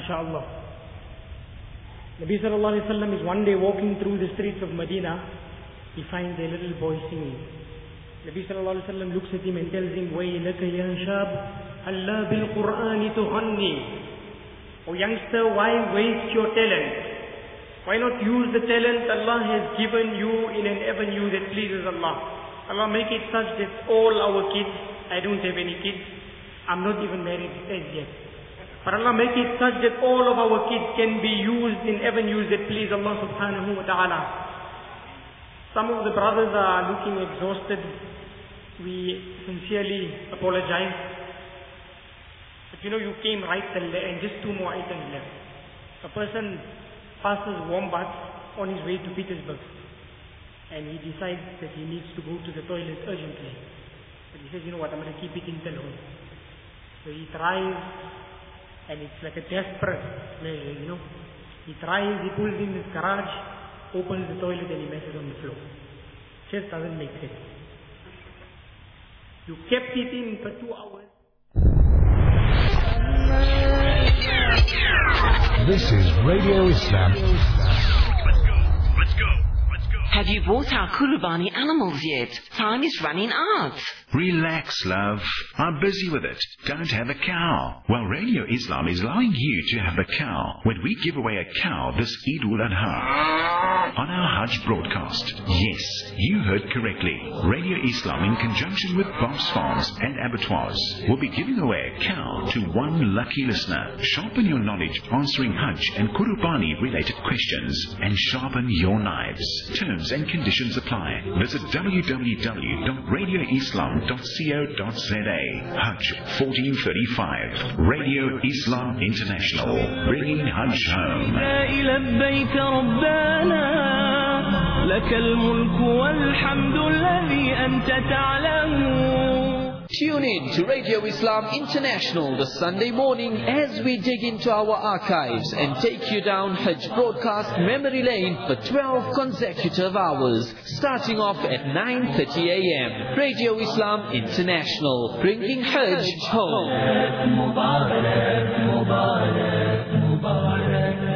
MashaAllah. Nabi sallallahu alayhi wa sallam is one day walking through the streets of Medina. He finds a little boy singing. Nabi sallallahu alayhi wa sallam looks at him and tells him, وَيْلَكَ يَا شَابْ أَلَّا بِالْقُرْآنِ تُغَنِّي O youngster, why waste your talent? Why not use the talent Allah has given you in an avenue that pleases Allah? Allah make it such that all our kids, I don't have any kids, I'm not even married as yet. But Allah make it such that all of our kids can be used in avenues that please Allah subhanahu wa ta'ala. Some of the brothers are looking exhausted. We sincerely apologize. But you know, you came right till there and just two more items left. A person passes Warmbaths on his way to Pietersburg. And he decides that he needs to go to the toilet urgently. But he says, you know what, I'm going to keep it in home. So he tries and it's like a desperate measure, you know. He tries, he pulls in his garage, opens the toilet and he messes on the floor. Just doesn't make sense. You kept it in for two hours. This is Radio Islam. Let's go, let's go, let's go. Have you bought our Qurbani animals yet? Time is running out. Relax, love. I'm busy with it. Don't have a cow. Well, Radio Islam is allowing you to have a cow when we give away a cow this Eid ul Adha on our Hajj broadcast. Yes, you heard correctly. Radio Islam, in conjunction with Bob's Farms and Abattoirs, will be giving away a cow to one lucky listener. Sharpen your knowledge answering Hajj and Qurbani related questions and sharpen your knives. Terms and conditions apply. Visit www.radioislam.co.za. Hajj 1435. Radio Islam International. Bringing Hajj home. لبيك ربنا لك الملك والحمد الذي أنت تعلم Tune in to Radio Islam International this Sunday morning as we dig into our archives and take you down Hajj broadcast memory lane for 12 consecutive hours, starting off at 9.30 a.m. Radio Islam International, bringing Hajj home. Mubarak, Mubarak, Mubarak.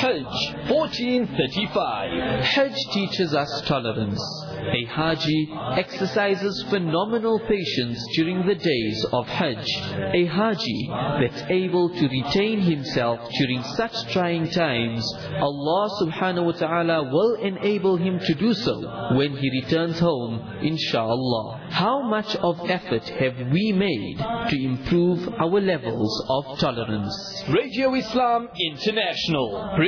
Hajj 1435 Hajj teaches us tolerance. A Haji exercises phenomenal patience during the days of Hajj. A Haji that's able to retain himself during such trying times, Allah subhanahu wa ta'ala will enable him to do so when he returns home, inshallah. How much of effort have we made to improve our levels of tolerance? Radio Islam International,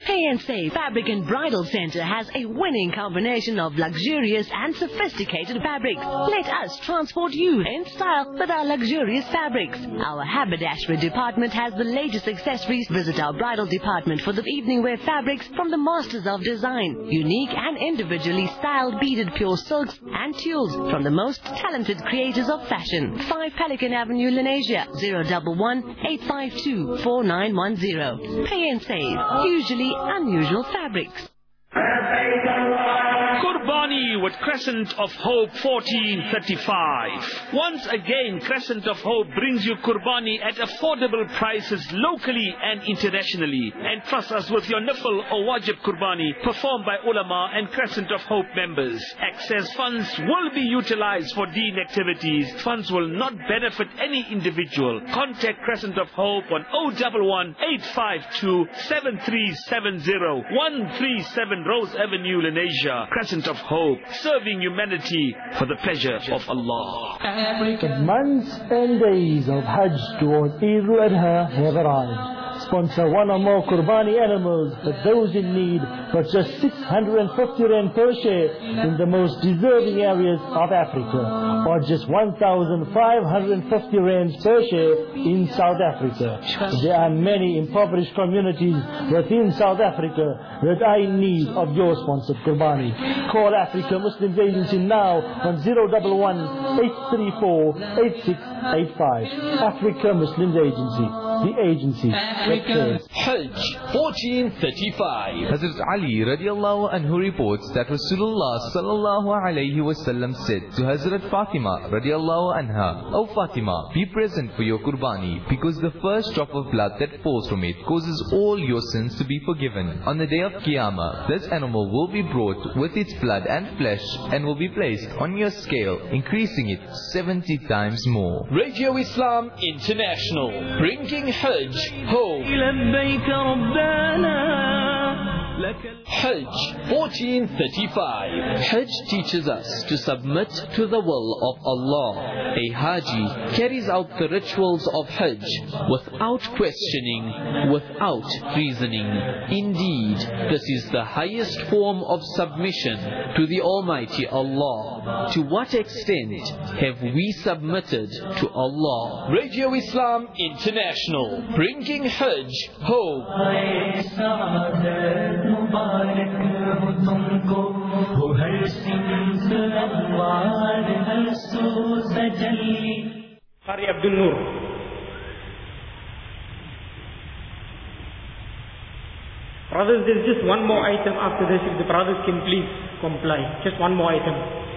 Pay and Save Fabric and Bridal Center has a winning combination of luxurious and sophisticated fabrics. Let us transport you in style with our luxurious fabrics. Our haberdashery department has the latest accessories. Visit our bridal department for the evening wear fabrics from the masters of design. Unique and individually styled beaded pure silks and tulles from the most talented creators of fashion. 5 Pelican Avenue, Lenasia, 011 852 4910. Pay and Save. Usually unusual fabrics. Kurbani with Crescent of Hope 1435. Once again, Crescent of Hope brings you Kurbani at affordable prices locally and internationally. And trust us with your Nafl or Wajib Kurbani performed by ulama and Crescent of Hope members. Excess funds will be utilized for deen activities. Funds will not benefit any individual. Contact Crescent of Hope on 011 852 7370 137 Rose Avenue, Lenasia. Crescent of Hope, serving humanity for the pleasure of Allah. The months and days of Hajj towards Eid al-Adha have arrived. Sponsor one or more Qurbani animals for those in need for just 650 rand per share in the most deserving areas of Africa or just 1,550 rands per share in South Africa. There are many impoverished communities within South Africa that are in need of your sponsored Qurbani. Call Africa Muslims Agency now on 011 834 8685. Africa Muslims Agency. The agency that cares. Hajj 1435 Hazrat Ali radiallahu anhu reports that Rasulullah sallallahu alayhi wasallam said to Hazrat Fatima radiallahu anha, O Fatima, be present for your Qurbani because the first drop of blood that falls from it causes all your sins to be forgiven. On the day of Qiyamah, this animal will be brought with its its blood and flesh and will be placed on your scale, increasing it 70 times more. Radio Islam International, bringing Hajj home. Hajj 1435 Hajj teaches us to submit to the will of Allah. A Haji carries out the rituals of Hajj without questioning, without reasoning. Indeed, this is the highest form of submission to the Almighty Allah. To what extent have we submitted to Allah? Radio Islam International, bringing Hajj home. قرية Abdul النور Brothers, there's just one more item after this, if the brothers can please. Comply. Just one more item.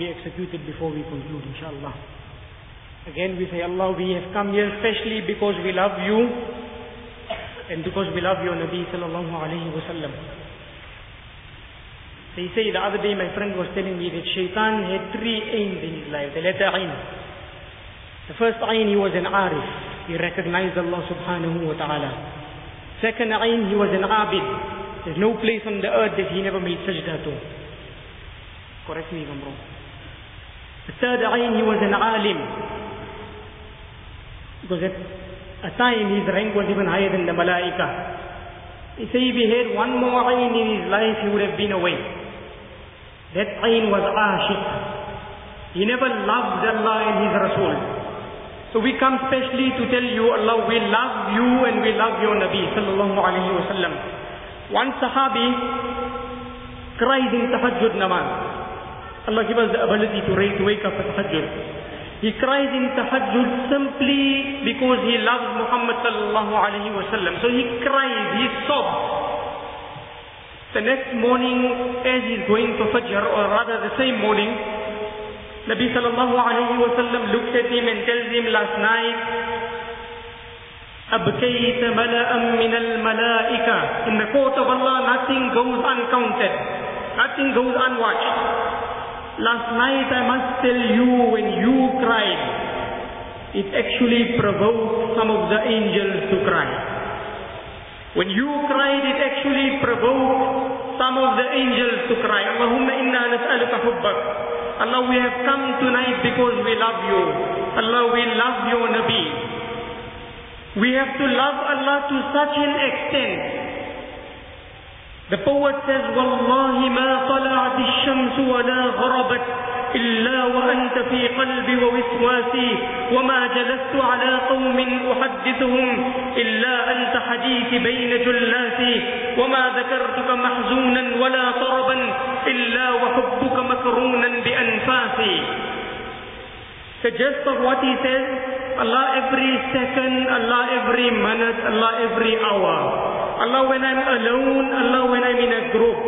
Be executed before we conclude, inshallah. Again, we say, Allah, we have come here especially because we love you and because we love your Nabi sallallahu alayhi wa sallam. They say the other day my friend was telling me that Shaitan had three aims in his life, the letter Ain. The first Ain, he was an Arif. He recognized Allah subhanahu wa ta'ala. Second Ain, he was an Abid. There's no place on the earth that he never made sajda to. Correct me if I'm wrong. The third Ain, he was an Alim. Because at a time his rank was even higher than the Malaika. He say if he had one more Ain in his life, he would have been away. That Ain was Ashiq. He never loved Allah and His Rasul. So we come specially to tell you, Allah, we love you and we love your Nabi sallallahu alayhi wa sallam. One Sahabi cries in tahajjud namaz. Allah give us the ability to, ra- to wake up at tahajjud. He cries in tahajjud simply because he loves Muhammad sallallahu alayhi wa sallam. So he cries, he sobs. The next morning, as he's going to Fajr, or rather the same morning, Nabi sallallahu alayhi wa sallam looks at him and tells him last night, أبكيت ملأ من الملائكة In the court of Allah, nothing goes uncounted. Nothing goes unwatched. Last night I must tell you when you cried, it actually provoked some of the angels to cry. When you cried, it actually provoked some of the angels to cry. Allahumma inna nas'aluka hubbak. Allah, we have come tonight because we love you. Allah, we love your Nabi. We have to love Allah to such an extent The poet says, والله ما طلعت الشمس ولا غربت إلا وأنت في قلبي ووسواسي وما جلست على قوم أحدثهم إلا أنت حديثي بين جلاسي وما ذكرتك محزونا ولا طربا إلا وحبك مكرونا بأنفاسي. The gist of what he says, Allah every second, Allah every minute, Allah every hour. Allah when I'm alone, Allah when I'm in a group.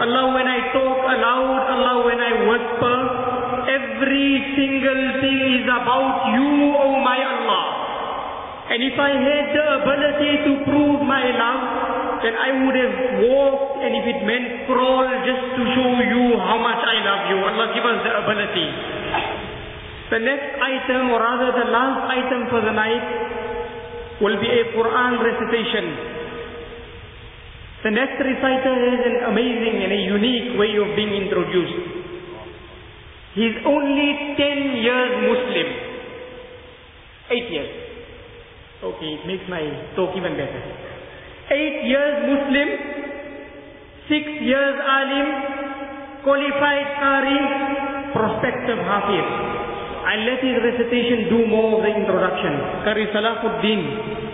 Allah when I talk aloud, Allah when I whisper. Every single thing is about you, O oh my Allah. And if I had the ability to prove my love, then I would have walked and if it meant crawl just to show you how much I love you. Allah give us the ability. The next item, or rather the last item for the night, will be a Quran recitation. The next reciter has an amazing and a unique way of being introduced. He's only 10 years Muslim. 8 years. Okay, it makes my talk even better. 8 years Muslim, 6 years Alim, qualified Qari, prospective Hafiz. I'll let his recitation do more of the introduction. Qari Salahuddin.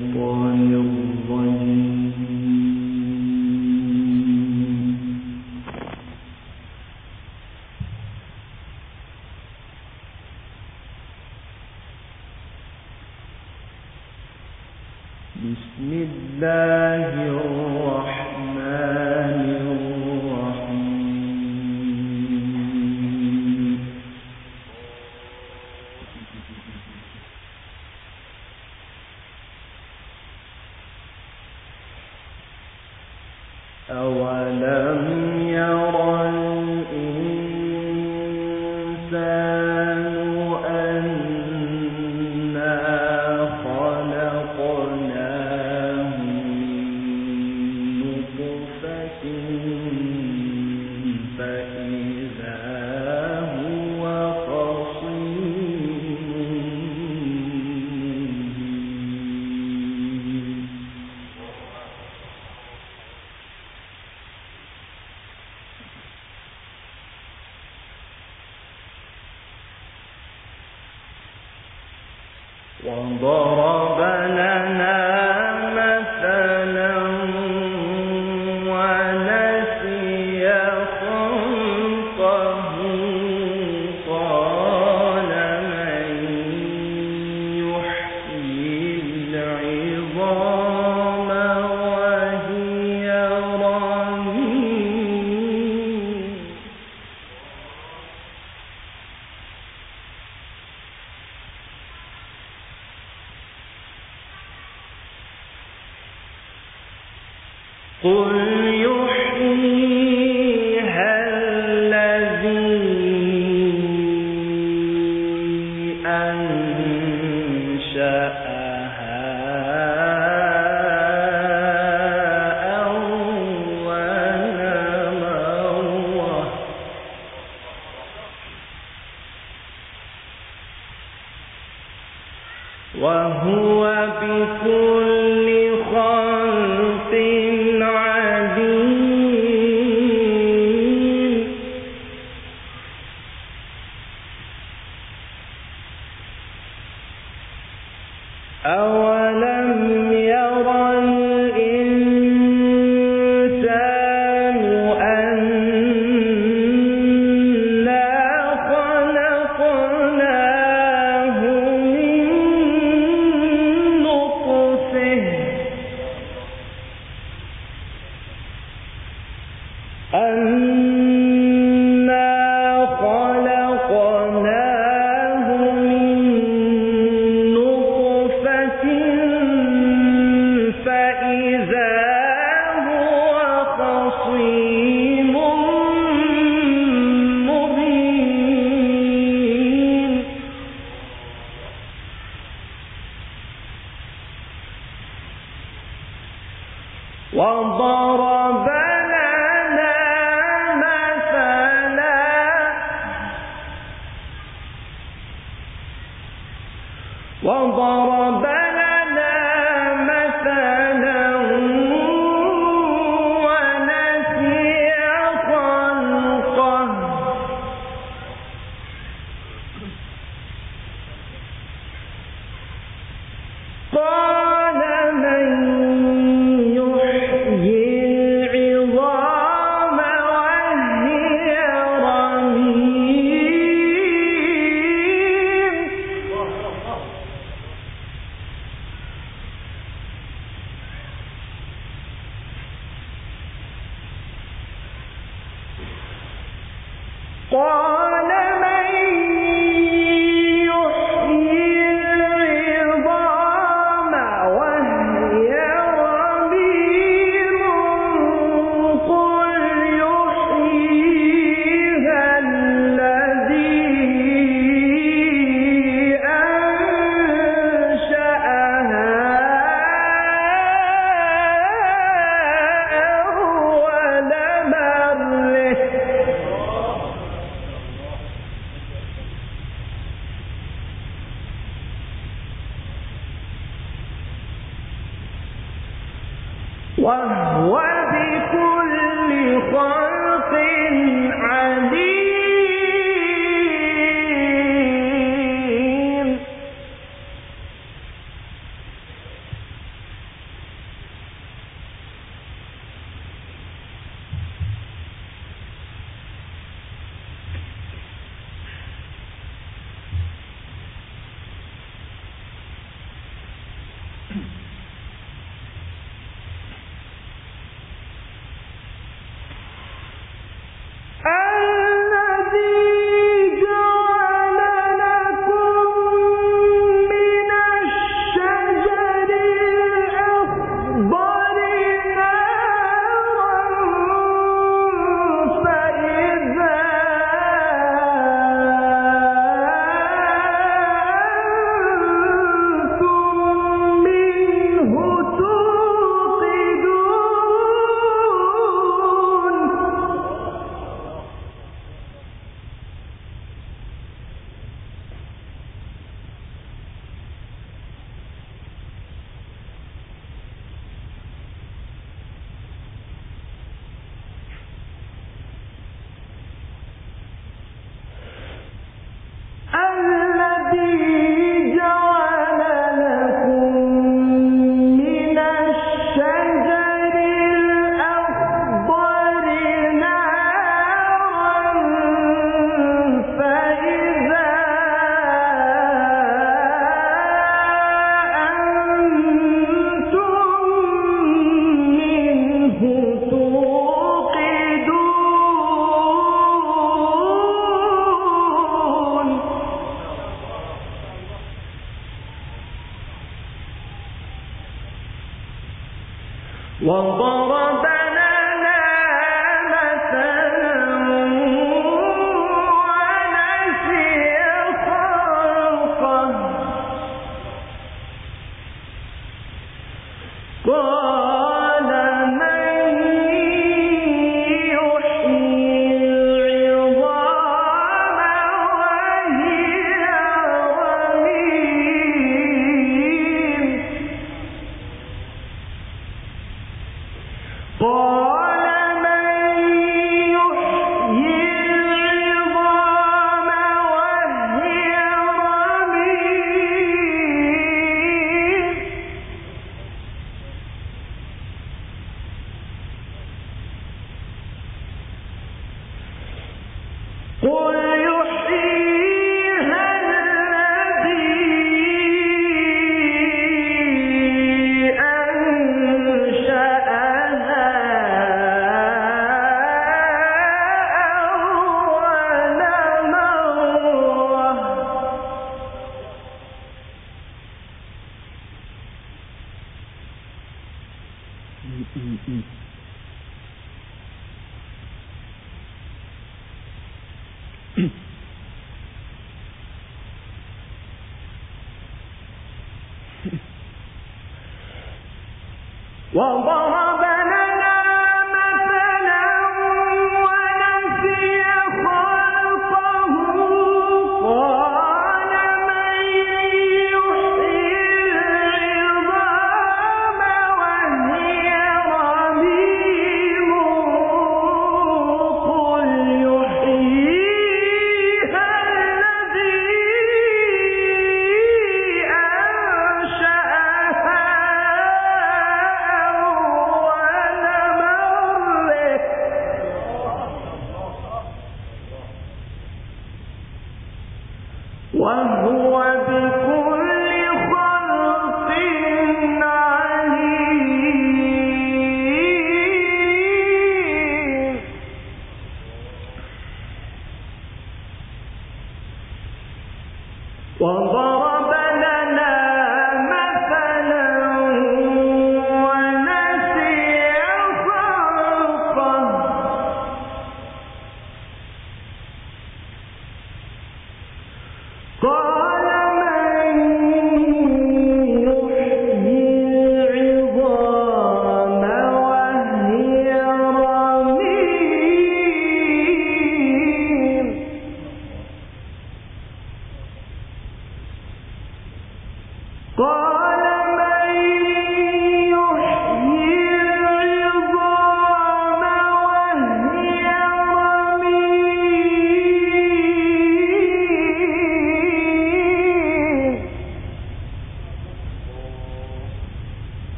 وهو بكل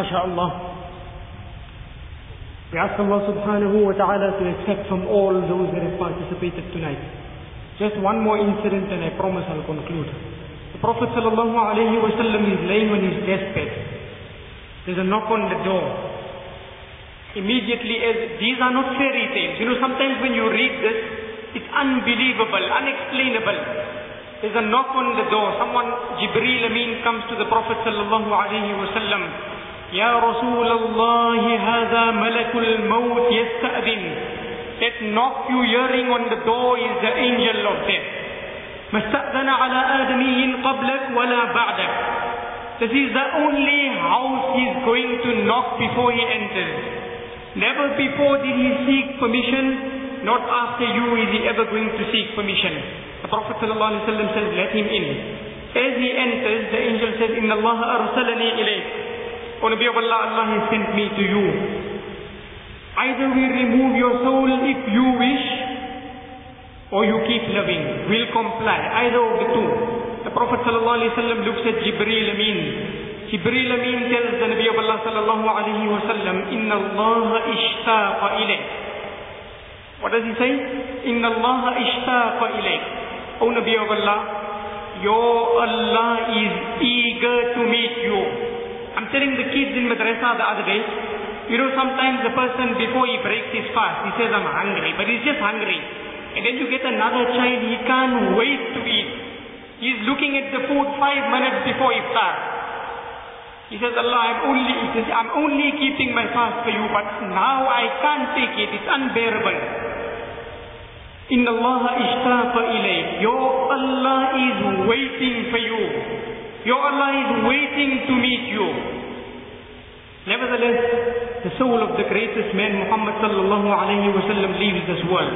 MashaAllah. We ask Allah subhanahu wa ta'ala to accept from all those that have participated tonight. Just one more incident and I promise I'll conclude. The Prophet sallallahu alayhi wa sallam is laying on his deathbed. There's a knock on the door. Immediately as, these are not fairy tales. You know, sometimes when you read this, it's unbelievable, unexplainable. There's a knock on the door. Someone, Jibreel Amin comes to the Prophet sallallahu alayhi wa sallam. يا رسول الله هذا ملك الموت يستأذن That knock you hearing on the door is the angel of death. ما استأذن على آدمي قبلك ولا بعدك. This is the only house he's going to knock before he enters. Never before did he seek permission, not after you is he ever going to seek permission. The Prophet ﷺ says, let him in. As he enters, the angel says, إِنَّ اللَّهَ أَرْسَلَنِي إِلَيْكَ O Nabi of Allah, Allah has sent me to you. Either we remove your soul if you wish, or you keep loving. We'll comply. Either of the two. The Prophet ﷺ looks at Jibreel Amin. Jibreel Amin tells the Nabi of Allah sallallahu alayhi wa sallam, Inna Allah ishtaqa ilayk. What does he say? Inna Allah ishtaqa ilayk. O Nabi of Allah, your Allah is eager to meet you. Telling the kids in madrasa the other day, you know sometimes the person before he breaks his fast, he says I'm hungry, but he's just hungry. And then you get another child, he can't wait to eat. He's looking at the food five minutes before iftar. He says, Allah, I'm only, says, I'm only keeping my fast for you, but now I can't take it. It's unbearable. Inna Allah ishtaqa ilayk. Your Allah is waiting for you. Your Allah is waiting to meet you. Nevertheless, the soul of the greatest man, Muhammad sallallahu alayhi wa sallam, leaves this world.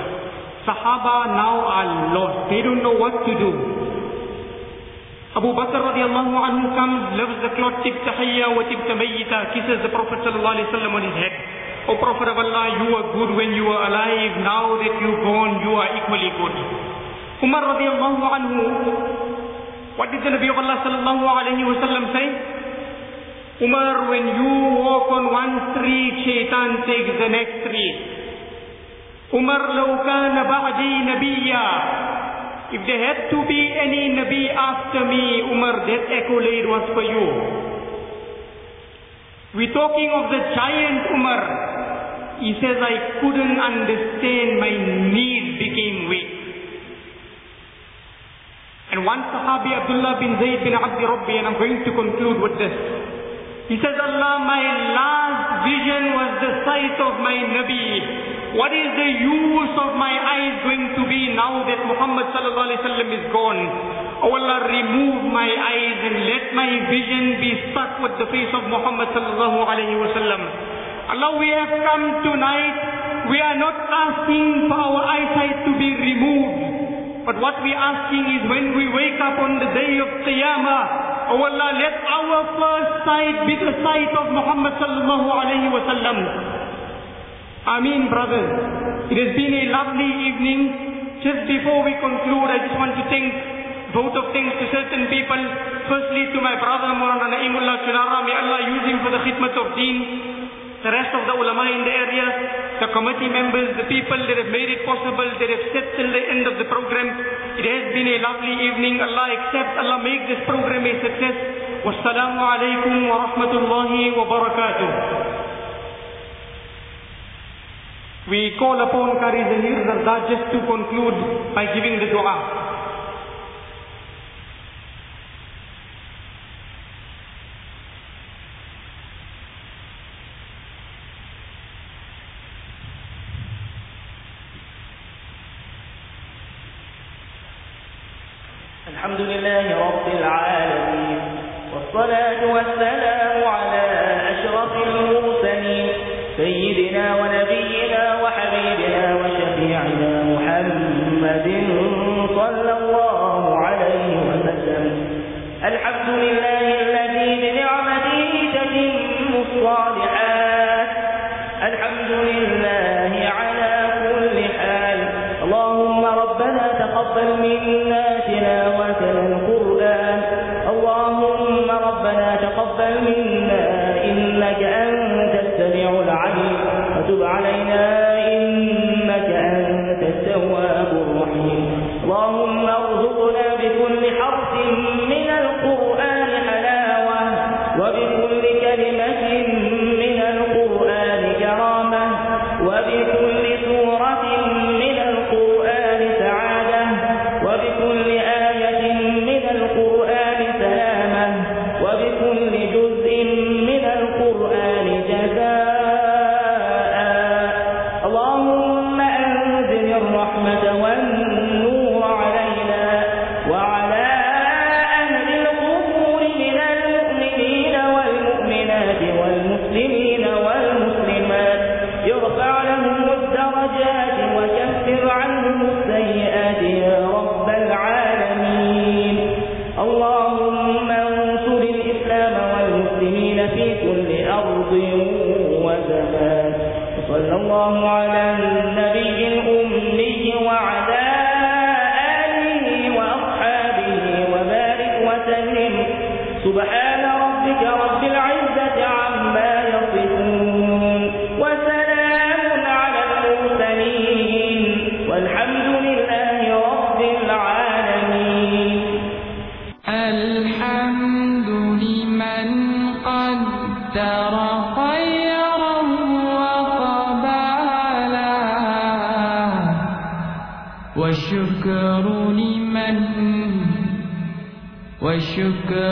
Sahaba now are lost. They don't know what to do. Abu Bakr radiallahu anhu comes, loves the cloth, tibta hayya wa tibta mayyita, kisses the Prophet sallallahu alayhi wa sallam on his head. O Prophet of Allah, you were good when you were alive. Now that you're gone, you are equally good. Umar radiallahu anhu, what did the Nabi of Allah sallallahu alayhi wa sallam say? Umar, when you walk on one street, shaitan takes the next street. Umar, لو كان بعدي نبيا If there had to be any Nabi after me, Umar, that accolade was for you. We're talking of the giant Umar. He says, I couldn't understand, my knees became weak. And one Sahabi, Abdullah bin Zayd bin Abdi Rabbi, and I'm going to conclude with this. He says, Allah, my last vision was the sight of my Nabi. What is the use of my eyes going to be now that Muhammad sallallahu alaihi wasallam is gone? Oh Allah, remove my eyes and let my vision be stuck with the face of Muhammad sallallahu alaihi wasallam. Allah, we have come tonight. We are not asking for our eyesight to be removed. But what we're asking is when we wake up on the day of Qiyamah, oh Allah, let our first sight be the sight of Muhammad sallallahu alayhi wa sallam. Ameen, brothers. It has been a lovely evening. Just before we conclude, I just want to thank vote of thanks to certain people. Firstly, to my brother Murana Naimullah Chunara, may Allah use him for the khidmat of deen. The rest of the ulama in the area, the committee members, the people that have made it possible, that have set till the end of the program. It has been a lovely evening. Allah accept, Allah make this program a success. Wassalamu alaikum wa rahmatullahi wa barakatuh. We call upon Qari Zahir Zarda just to conclude by giving the dua. لله رب العالمين والصلاة والسلام وصلى الله على النبي والشكر